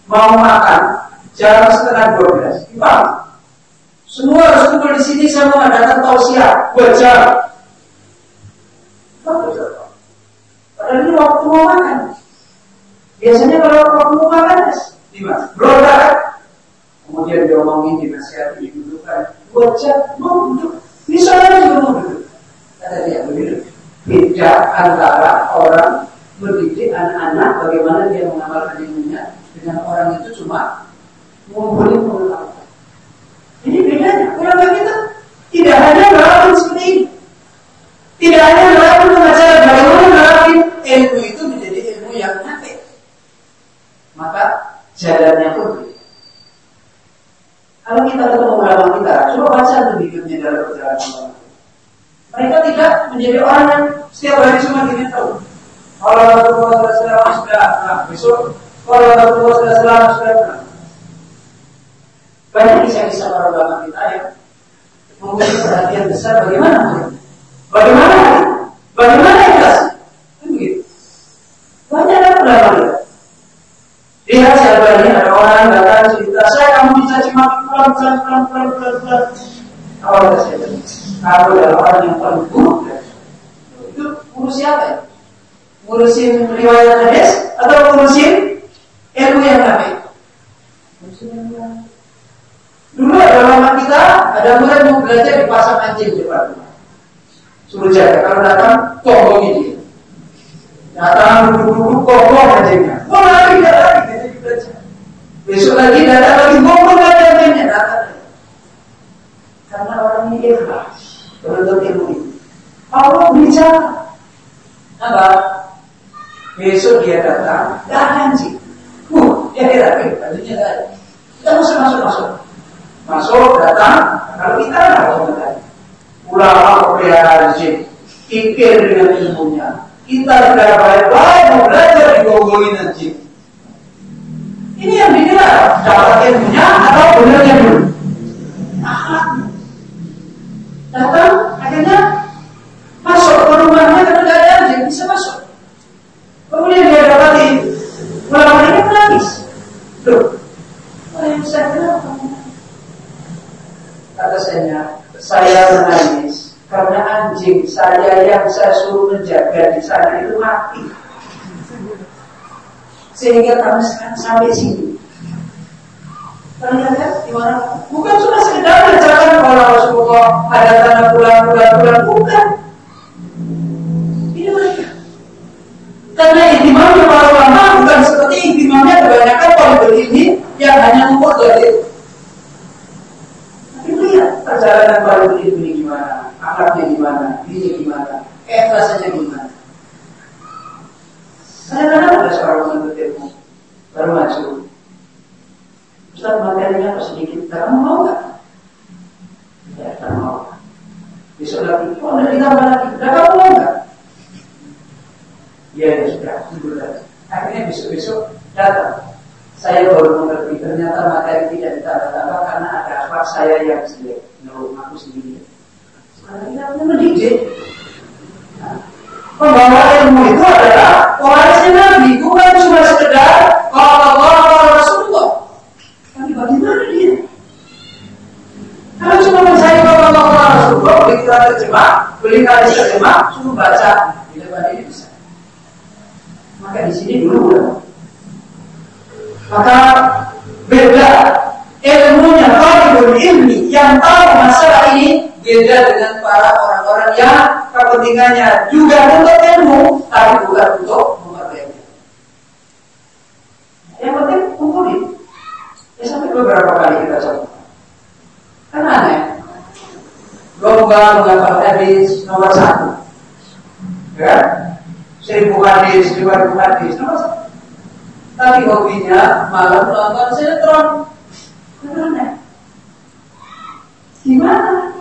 mau makan jam setengah dua belas. Semua harus kumpul di sini saya mengadakan tausiah dua jam. Padahal ini waktu mau makan. Biasanya kalau waktu mau makan, di mana? Berobat. Kemudian diomongin, dinasihati, didudukan. Dua jam, mau duduk. Di sana juga mau duduk. Kata dia begitu. Beda antara orang mendidik anak-anak bagaimana dia mengamalkan ilmunya dengan orang itu cuma ngumpulin pengetahuan. Ini bedanya. Ulama kita tidak hanya melakukan seperti ini. Tidak hanya melakukan pengajaran bagaimana melakukan ilmu itu menjadi ilmu yang nafi. Maka jalannya pun berbeda. Kalau kita ketemu ulama kita, coba baca tuh hidupnya dalam perjalanan ulama. Mereka tidak menjadi orang yang setiap hari cuma gini tahu. Kalau Rasulullah SAW nah, besok kalau Rasulullah SAW sudah pernah. Banyak kisah-kisah para ulama kita yang memiliki perhatian besar bagaimana Bagaimana Bagaimana ikhlas? Kan begitu. Banyak ulama kita. Lihat siapa ini ada orang datang cerita saya kamu dicaci maki pelan pelan pelan pelan pelan pelan. Awal saya Kamu adalah orang yang paling buruk. Itu urus siapa? Ngurusin riwayat hadis atau ngurusin ilmu yang nabi? Dulu ada lama kita, ada murid mau belajar di pasar anjing di depan. Suruh jaga, kalau datang, tonggongin dia. Datang duduk-duduk, tonggong anjingnya. Mau lagi, dia lagi, dia belajar. Besok lagi datang lagi, tonggong lagi anjingnya, datang. Karena orang ini ikhlas, menuntut ilmu ini. Allah bicara. Apa? Besok dia datang, gak ada anjing. Uh, dia heran, bajunya gak ada. Kita masuk, masuk, masuk. Masuk, datang, kalau kita nggak tahu tadi. Ulama pelihara anjing, pikir dengan ilmunya. Kita sudah baik-baik mau belajar di gogolin anjing. Ini yang dinilai dapat ilmunya atau benarnya dulu. Akhlaknya. Datang, akhirnya masuk ke rumahnya karena tidak ada bisa masuk. Kemudian dia dapati ulama ini menangis. Loh, oh, yang saya kenapa? Kata saya, saya menangis karena anjing saya yang saya suruh menjaga di sana itu mati. Sehingga kami sekarang sampai sini. Lihat gimana? Bukan cuma sekedar menceritakan kalau Rasulullah ada bulan bulan bukan. Karena intimamnya para ulama bukan seperti intimamnya kebanyakan orang ini yang hanya mengukur dari Tapi lihat perjalanan para ini gimana, akhlaknya gimana, ini gimana, ikhlasnya gimana. Kadang-kadang ada seorang menuntut ilmu baru maju. Ustaz materinya apa sedikit, kamu mau nggak? Ya, kamu mau. Besok lagi, oh ada ditambah lagi, kamu mau nggak? Ya, ya sudah, tunggu lagi. Akhirnya besok-besok datang. Saya baru mengerti ternyata materi tidak ditambah-tambah karena ada akhlak saya yang jelek, menurut aku sendiri. Sekarang kita punya mendidik. Nah, Pembawa ilmu itu adalah warisnya Nabi, bukan cuma sekedar kalau Allah kalau Rasulullah. Tapi bagaimana dia? Kalau cuma mencari kalau Allah Rasulullah, beli kita terjemah, beli kali terjemah, cuma baca di depan ini bisa. Maka di sini dulu. Maka beda ilmunya talibul ilmi yang tahu masalah ini beda dengan para orang-orang yang kepentingannya juga untuk ilmu tapi bukan untuk memperbaiki. Yang penting kumpulin. Ya sampai beberapa kali kita coba. Kan aneh. Lomba menghafal hadis nomor satu. Hadis, dua ribu hadis nomor satu. Tapi hobinya malam nonton sinetron. Aneh. Gimana?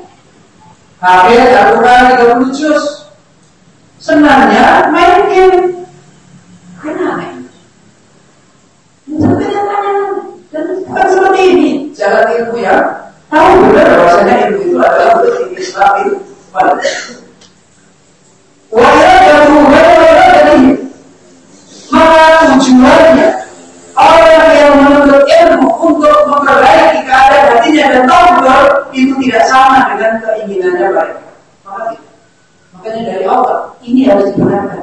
Hafiz Al-Quran 30 juz. Senangnya main game. Kenapa? Dan bukan seperti ini. Jalan ilmu ya. Tahu benar bahwasanya ilmu itu adalah untuk Islam Wajah dan tahu itu tidak sama dengan keinginannya baik. Maka tidak. Makanya dari awal ini harus dibenarkan.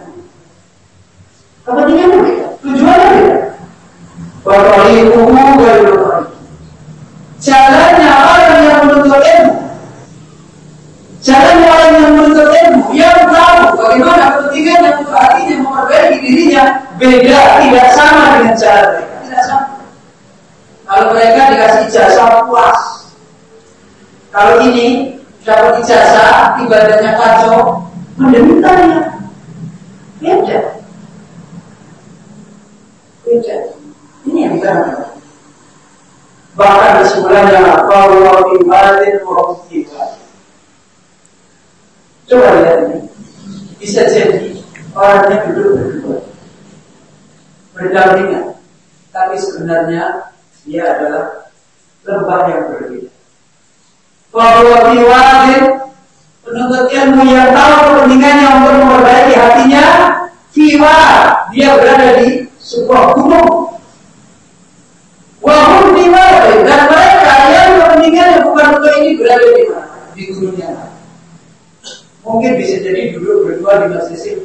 Kepentingannya beda, tujuannya beda. Wakaliquhu ghairu Jalannya orang yang menuntut ilmu. Jalannya orang yang menuntut ilmu yang tahu bagaimana kepentingannya hatinya memperbaiki dirinya beda, tidak sama dengan sama. Kalau mereka dikasih jasa puas, kalau ini dapat ijazah, ibadahnya kacau, menderita ya. Beda. Beda. Ini yang kita Bahkan kesimpulannya bahwa ibadin murabbibat. Coba lihat ini. Bisa jadi orangnya duduk berdua. Berdampingan. Tapi sebenarnya dia adalah lembah yang berbeda. Bahwa biwadin penuntut ilmu yang tahu kepentingannya untuk memperbaiki hatinya fiwa dia berada di sebuah gunung. Wahum biwadin dan mereka yang kepentingannya bukan untuk ini berada di mana? Di gunungnya mungkin bisa jadi duduk berdua di masjid.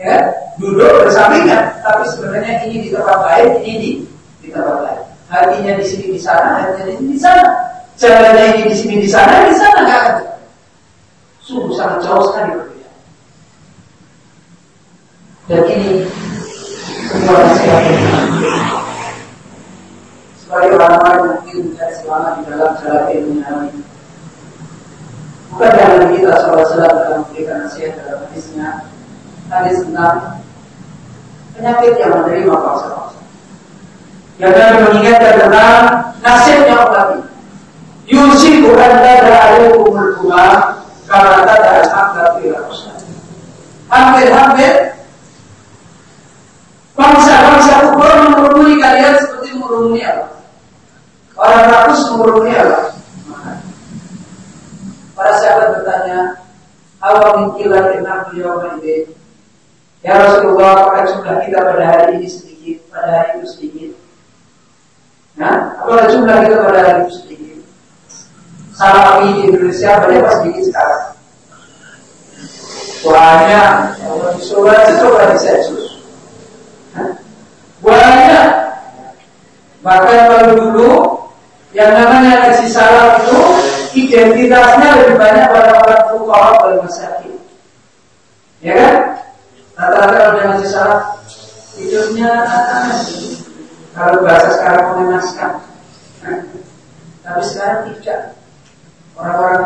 Ya duduk bersampingan. Tapi sebenarnya ini di tempat lain ini di di tempat lain hatinya di sini di sana hatinya di sini di sana. Jalannya ini di sini di sana di sana nggak ada. Sungguh sangat jauh sekali berbeda. Dan ini semua nasihat sebagai orang-orang ingin mencari semangat di dalam jalan ilmu ini bukan dalam kita SAW dalam memberikan nasihat dalam hadisnya. Hadis tentang penyakit yang menerima paksa-paksa yang kami mengingatkan tentang nasibnya obat ini yusiku anda alaikumul kumar karena tanda al-hamda Hampir-hampir bangsa-bangsa kufur menuruni kalian seperti menuruni Allah. Orang rakus menuruni Allah. Para sahabat bertanya, awal minkilah enak beliau ini. Ya Rasulullah, apakah jumlah kita pada hari ini sedikit, pada hari itu sedikit? Apakah jumlah kita pada itu sedikit? Salafi di Indonesia banyak pas sedikit sekarang. Banyak. Coba coba di sensus. Banyak. Bahkan kalau dulu Yang namanya ngaji salaf itu identitasnya lebih banyak pada orang fuqara wal masakin. Ya kan? Rata-rata kalau ngaji salaf hidupnya kalau bahasa sekarang mengenaskan. Tapi sekarang tidak. Orang-orang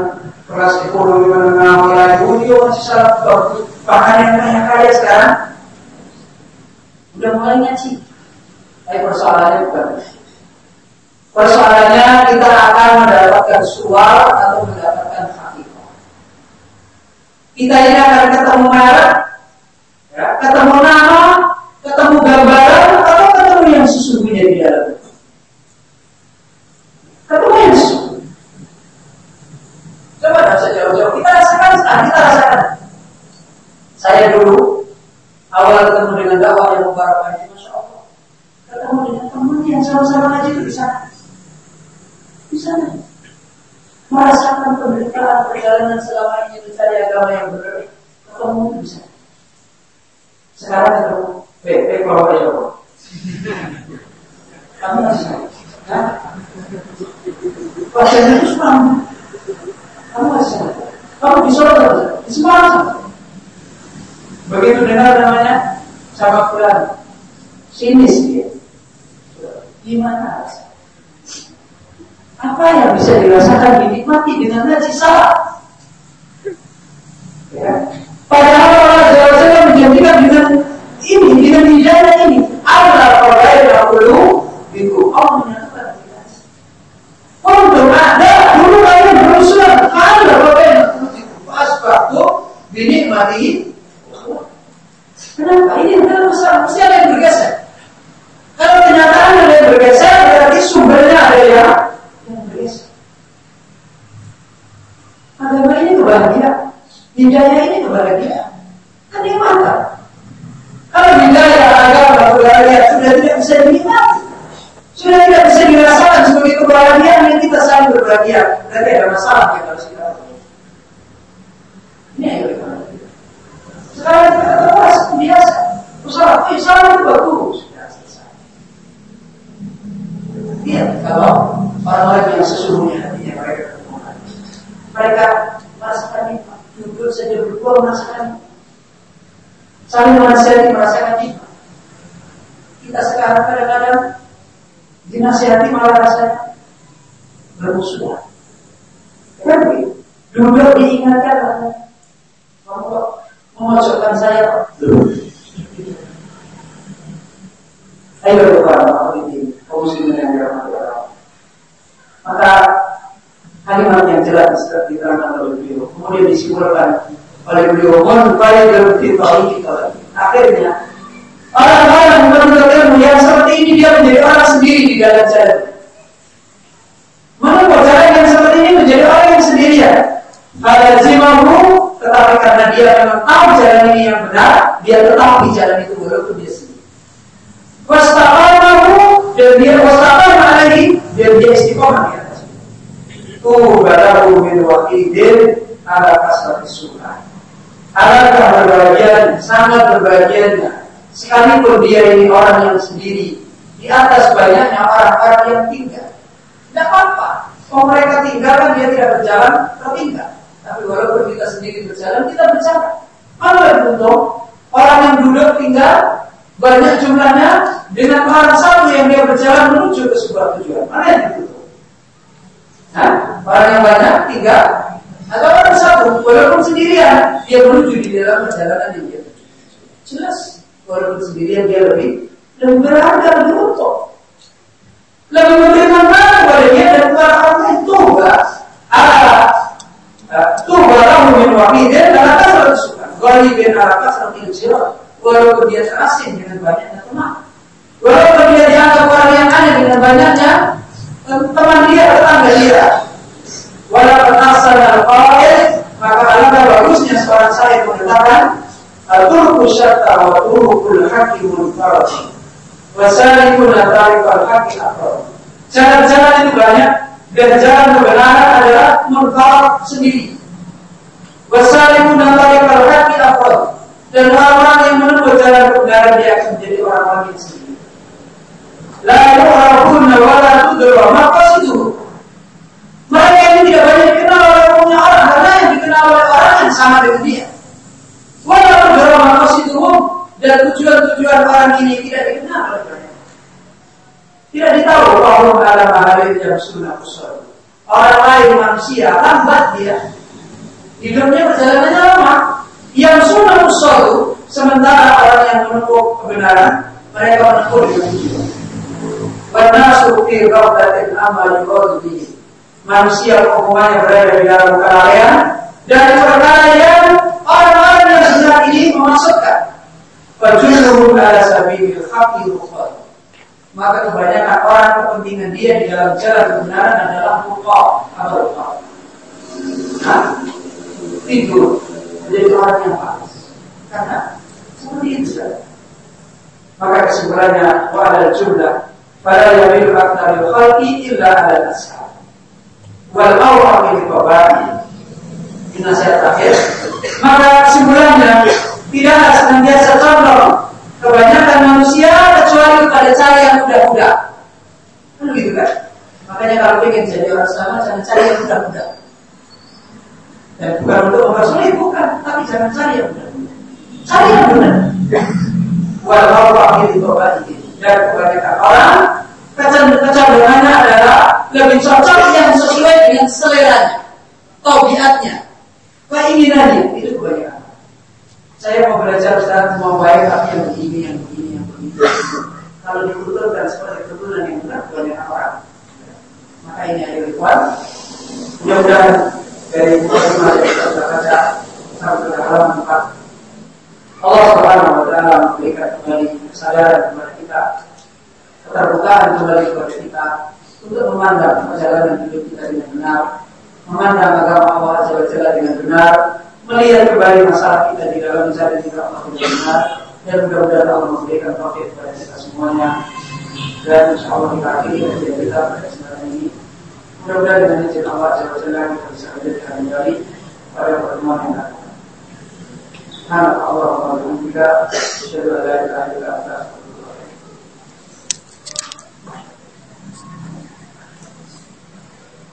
kelas ekonomi menengah wilayah dunia masih salaf bahkan yang kaya-kaya sekarang udah mulai ngaji. Tapi persoalannya bukan Persoalannya kita akan mendapatkan suar atau mendapatkan hakikat. Kita ini akan ketemu merek, ya, ketemu nama, ketemu ketemu yang sesungguhnya di dalam. Ketemu yang. Coba tidak usah jauh-jauh. Kita rasakan, ah, kita rasakan. Saya dulu awal ketemu dengan dakwah yang itu, masya Allah. Ketemu dengan teman yang sama-sama itu di sana di sana. Merasakan penderitaan perjalanan selama ini mencari agama yang benar. Ketemu di sana. Sekarang ketemu. Eh, eh, kalau aja Kamu masih Hah? Pasien itu Semarang. Kamu masih Kamu di Solo Di Semarang. Begitu dengar namanya sama Quran. Sinis dia. Gimana? Apa yang bisa dirasakan dinikmati dengan ngaji salah? Ya. Padahal Allah Jawa menjanjikan dengan ini, dengan hidayah ini. Allah yang dahulu itu Allah menyatakan Untuk ada dulu kalian berusaha Allah kalian pas waktu dinikmati. Kenapa ini adalah masalah? Mesti ada yang bergeser. Kalau kenyataan ada yang bergeser, berarti sumbernya ada yang Agama ini kebahagiaan. Hidayah ini kebahagiaan. Kan dia mantap. Kalau hidayah agama kebahagiaan sudah tidak bisa dinikmati. Sudah tidak bisa dirasakan sebagai kebahagiaan yang kita saling berbahagia. Berarti ada masalah yang harus kita lakukan. Ini kita Sekarang kita terus biasa. Usaha, oh, salah itu bagus. Lihat kalau orang-orang yang sesungguhnya hatinya mereka mereka merasakan nikmat. Duduk saja berdua merasakan. Saling menasihati merasakan nikmat. Kita sekarang kadang-kadang dinasihati malah rasanya bermusuhan. Tapi duduk diingatkan kamu kok memojokkan saya kok. Ayo kepada ini, kaum muslimin yang dirahmati Allah. Maka kalimat yang jelas diterangkan oleh beliau. Kemudian disimpulkan oleh beliau, "Man faida fi kita." Akhirnya orang-orang menurut yang seperti ini dia menjadi orang sendiri di dalam jalan. Mana jalan yang seperti ini menjadi orang yang sendirian. Ada jimahu, tetapi karena dia memang tahu jalan ini yang benar, dia tetap di jalan itu walaupun dia sendiri. Wastaqamahu dan dia wastaqama alaihi dan dia istiqomah Tubalahu min wahidin ala kasrati sunnah. Alangkah berbahagianya, sangat berbahagianya. Sekalipun dia ini orang yang sendiri, di atas banyaknya orang-orang yang tinggal. Tidak apa-apa. Kalau mereka tinggal kan dia tidak berjalan, tertinggal. Tapi walaupun kita sendiri berjalan, kita berjalan. Yang untung? Orang yang duduk tinggal, banyak jumlahnya, dengan orang satu yang dia berjalan menuju ke sebuah tujuan. Mana yang dibutuhkan? Hah? Orang yang banyak tiga atau orang satu walaupun sendirian dia menuju di dalam perjalanan yang dia Jelas walaupun sendirian dia lebih lebih berharga lebih untung. Lebih memberikan mana kepada dia dan kepada orang itu enggak ala tuh kamu min wahidin ala kasrat suka. Ghalibin ala kasrat iljirat Walaupun dia terasing dengan banyaknya teman. Walaupun dia dianggap orang yang aneh dengan banyaknya teman dia tetangga dia. Walaupun asal dan qaid maka alangkah bagusnya seorang saya mengatakan Aturku syata wa turukul haki munfaraji Wasalikun atarikul haki akbar Jalan-jalan itu banyak Dan jalan kebenaran adalah munfarat sendiri Wasalikun atarikul haki akbar Dan orang yang menempuh jalan kebenaran Dia akan menjadi orang-orang Lalu sendiri La yu'rafuna wa la maka itu. Mereka ini tidak banyak dikenal oleh punya orang Karena yang dikenal oleh orang yang sama dengan dia Walaupun dalam itu dan tujuan-tujuan orang ini tidak dikenal oleh mereka. Tidak ditahu bahwa ada mahalin yang sunnah usul. Orang lain manusia lambat dia. Hidupnya perjalanannya lama. Yang sunnah usul sementara orang yang menempuh kebenaran mereka menempuh dengan tujuan. Wanasu fi ghaflatin amma yuqadu Manusia hukumannya berada di dalam kelalaian dan perkara yang orang-orang yang sedang ini memasukkan Fajuluhum ala sabilil haqqi Maka kebanyakan orang kepentingan dia di dalam jalan kebenaran adalah lupa atau lupa. Nah, tidur menjadi orang yang pas. Karena seperti itu saja. Maka kesimpulannya wa jumlah pada yamil aktaril khalqi illa ala nashab. Wal awra min babani. Ini nasihat terakhir. Maka kesimpulannya tidaklah senantiasa condong kebanyakan manusia kecuali kepada cara yang mudah-mudah. Kan begitu kan? Makanya kalau ingin jadi orang selamat jangan cari yang mudah-mudah. Dan bukan untuk mempersulit, bukan. Tapi jangan cari yang mudah-mudah. Cari yang benar. Walau wakil itu ini dan kebanyakan orang kecenderungannya adalah lebih cocok yang sesuai dengan seleranya, tabiatnya, keinginannya itu kebanyakan. Saya mau belajar Ustaz mau baik tapi yang begini, yang begini, yang begini. Kalau dikuturkan seperti keturunan yang benar banyak orang. Maka ini ayo ikhwan. Mudah-mudahan dari semua yang kita baca sampai ke halaman empat. Allah Subhanahu wa taala memberikan kembali kesadaran kepada kita, keterbukaan kembali kepada kita untuk memandang perjalanan hidup kita dengan benar, memandang agama Allah Azza wa dengan benar, melihat kembali masalah kita di dalam mencari kita Allah yang benar dan mudah-mudahan Allah memberikan taufik kepada kita semuanya dan insya Allah kita akhiri kajian kita pada kesempatan ini mudah-mudahan dengan izin Allah Jalla Jalla kita bisa hadirkan kembali pada pertemuan yang akan datang. Subhanallah Allah wa bihamdika asyhadu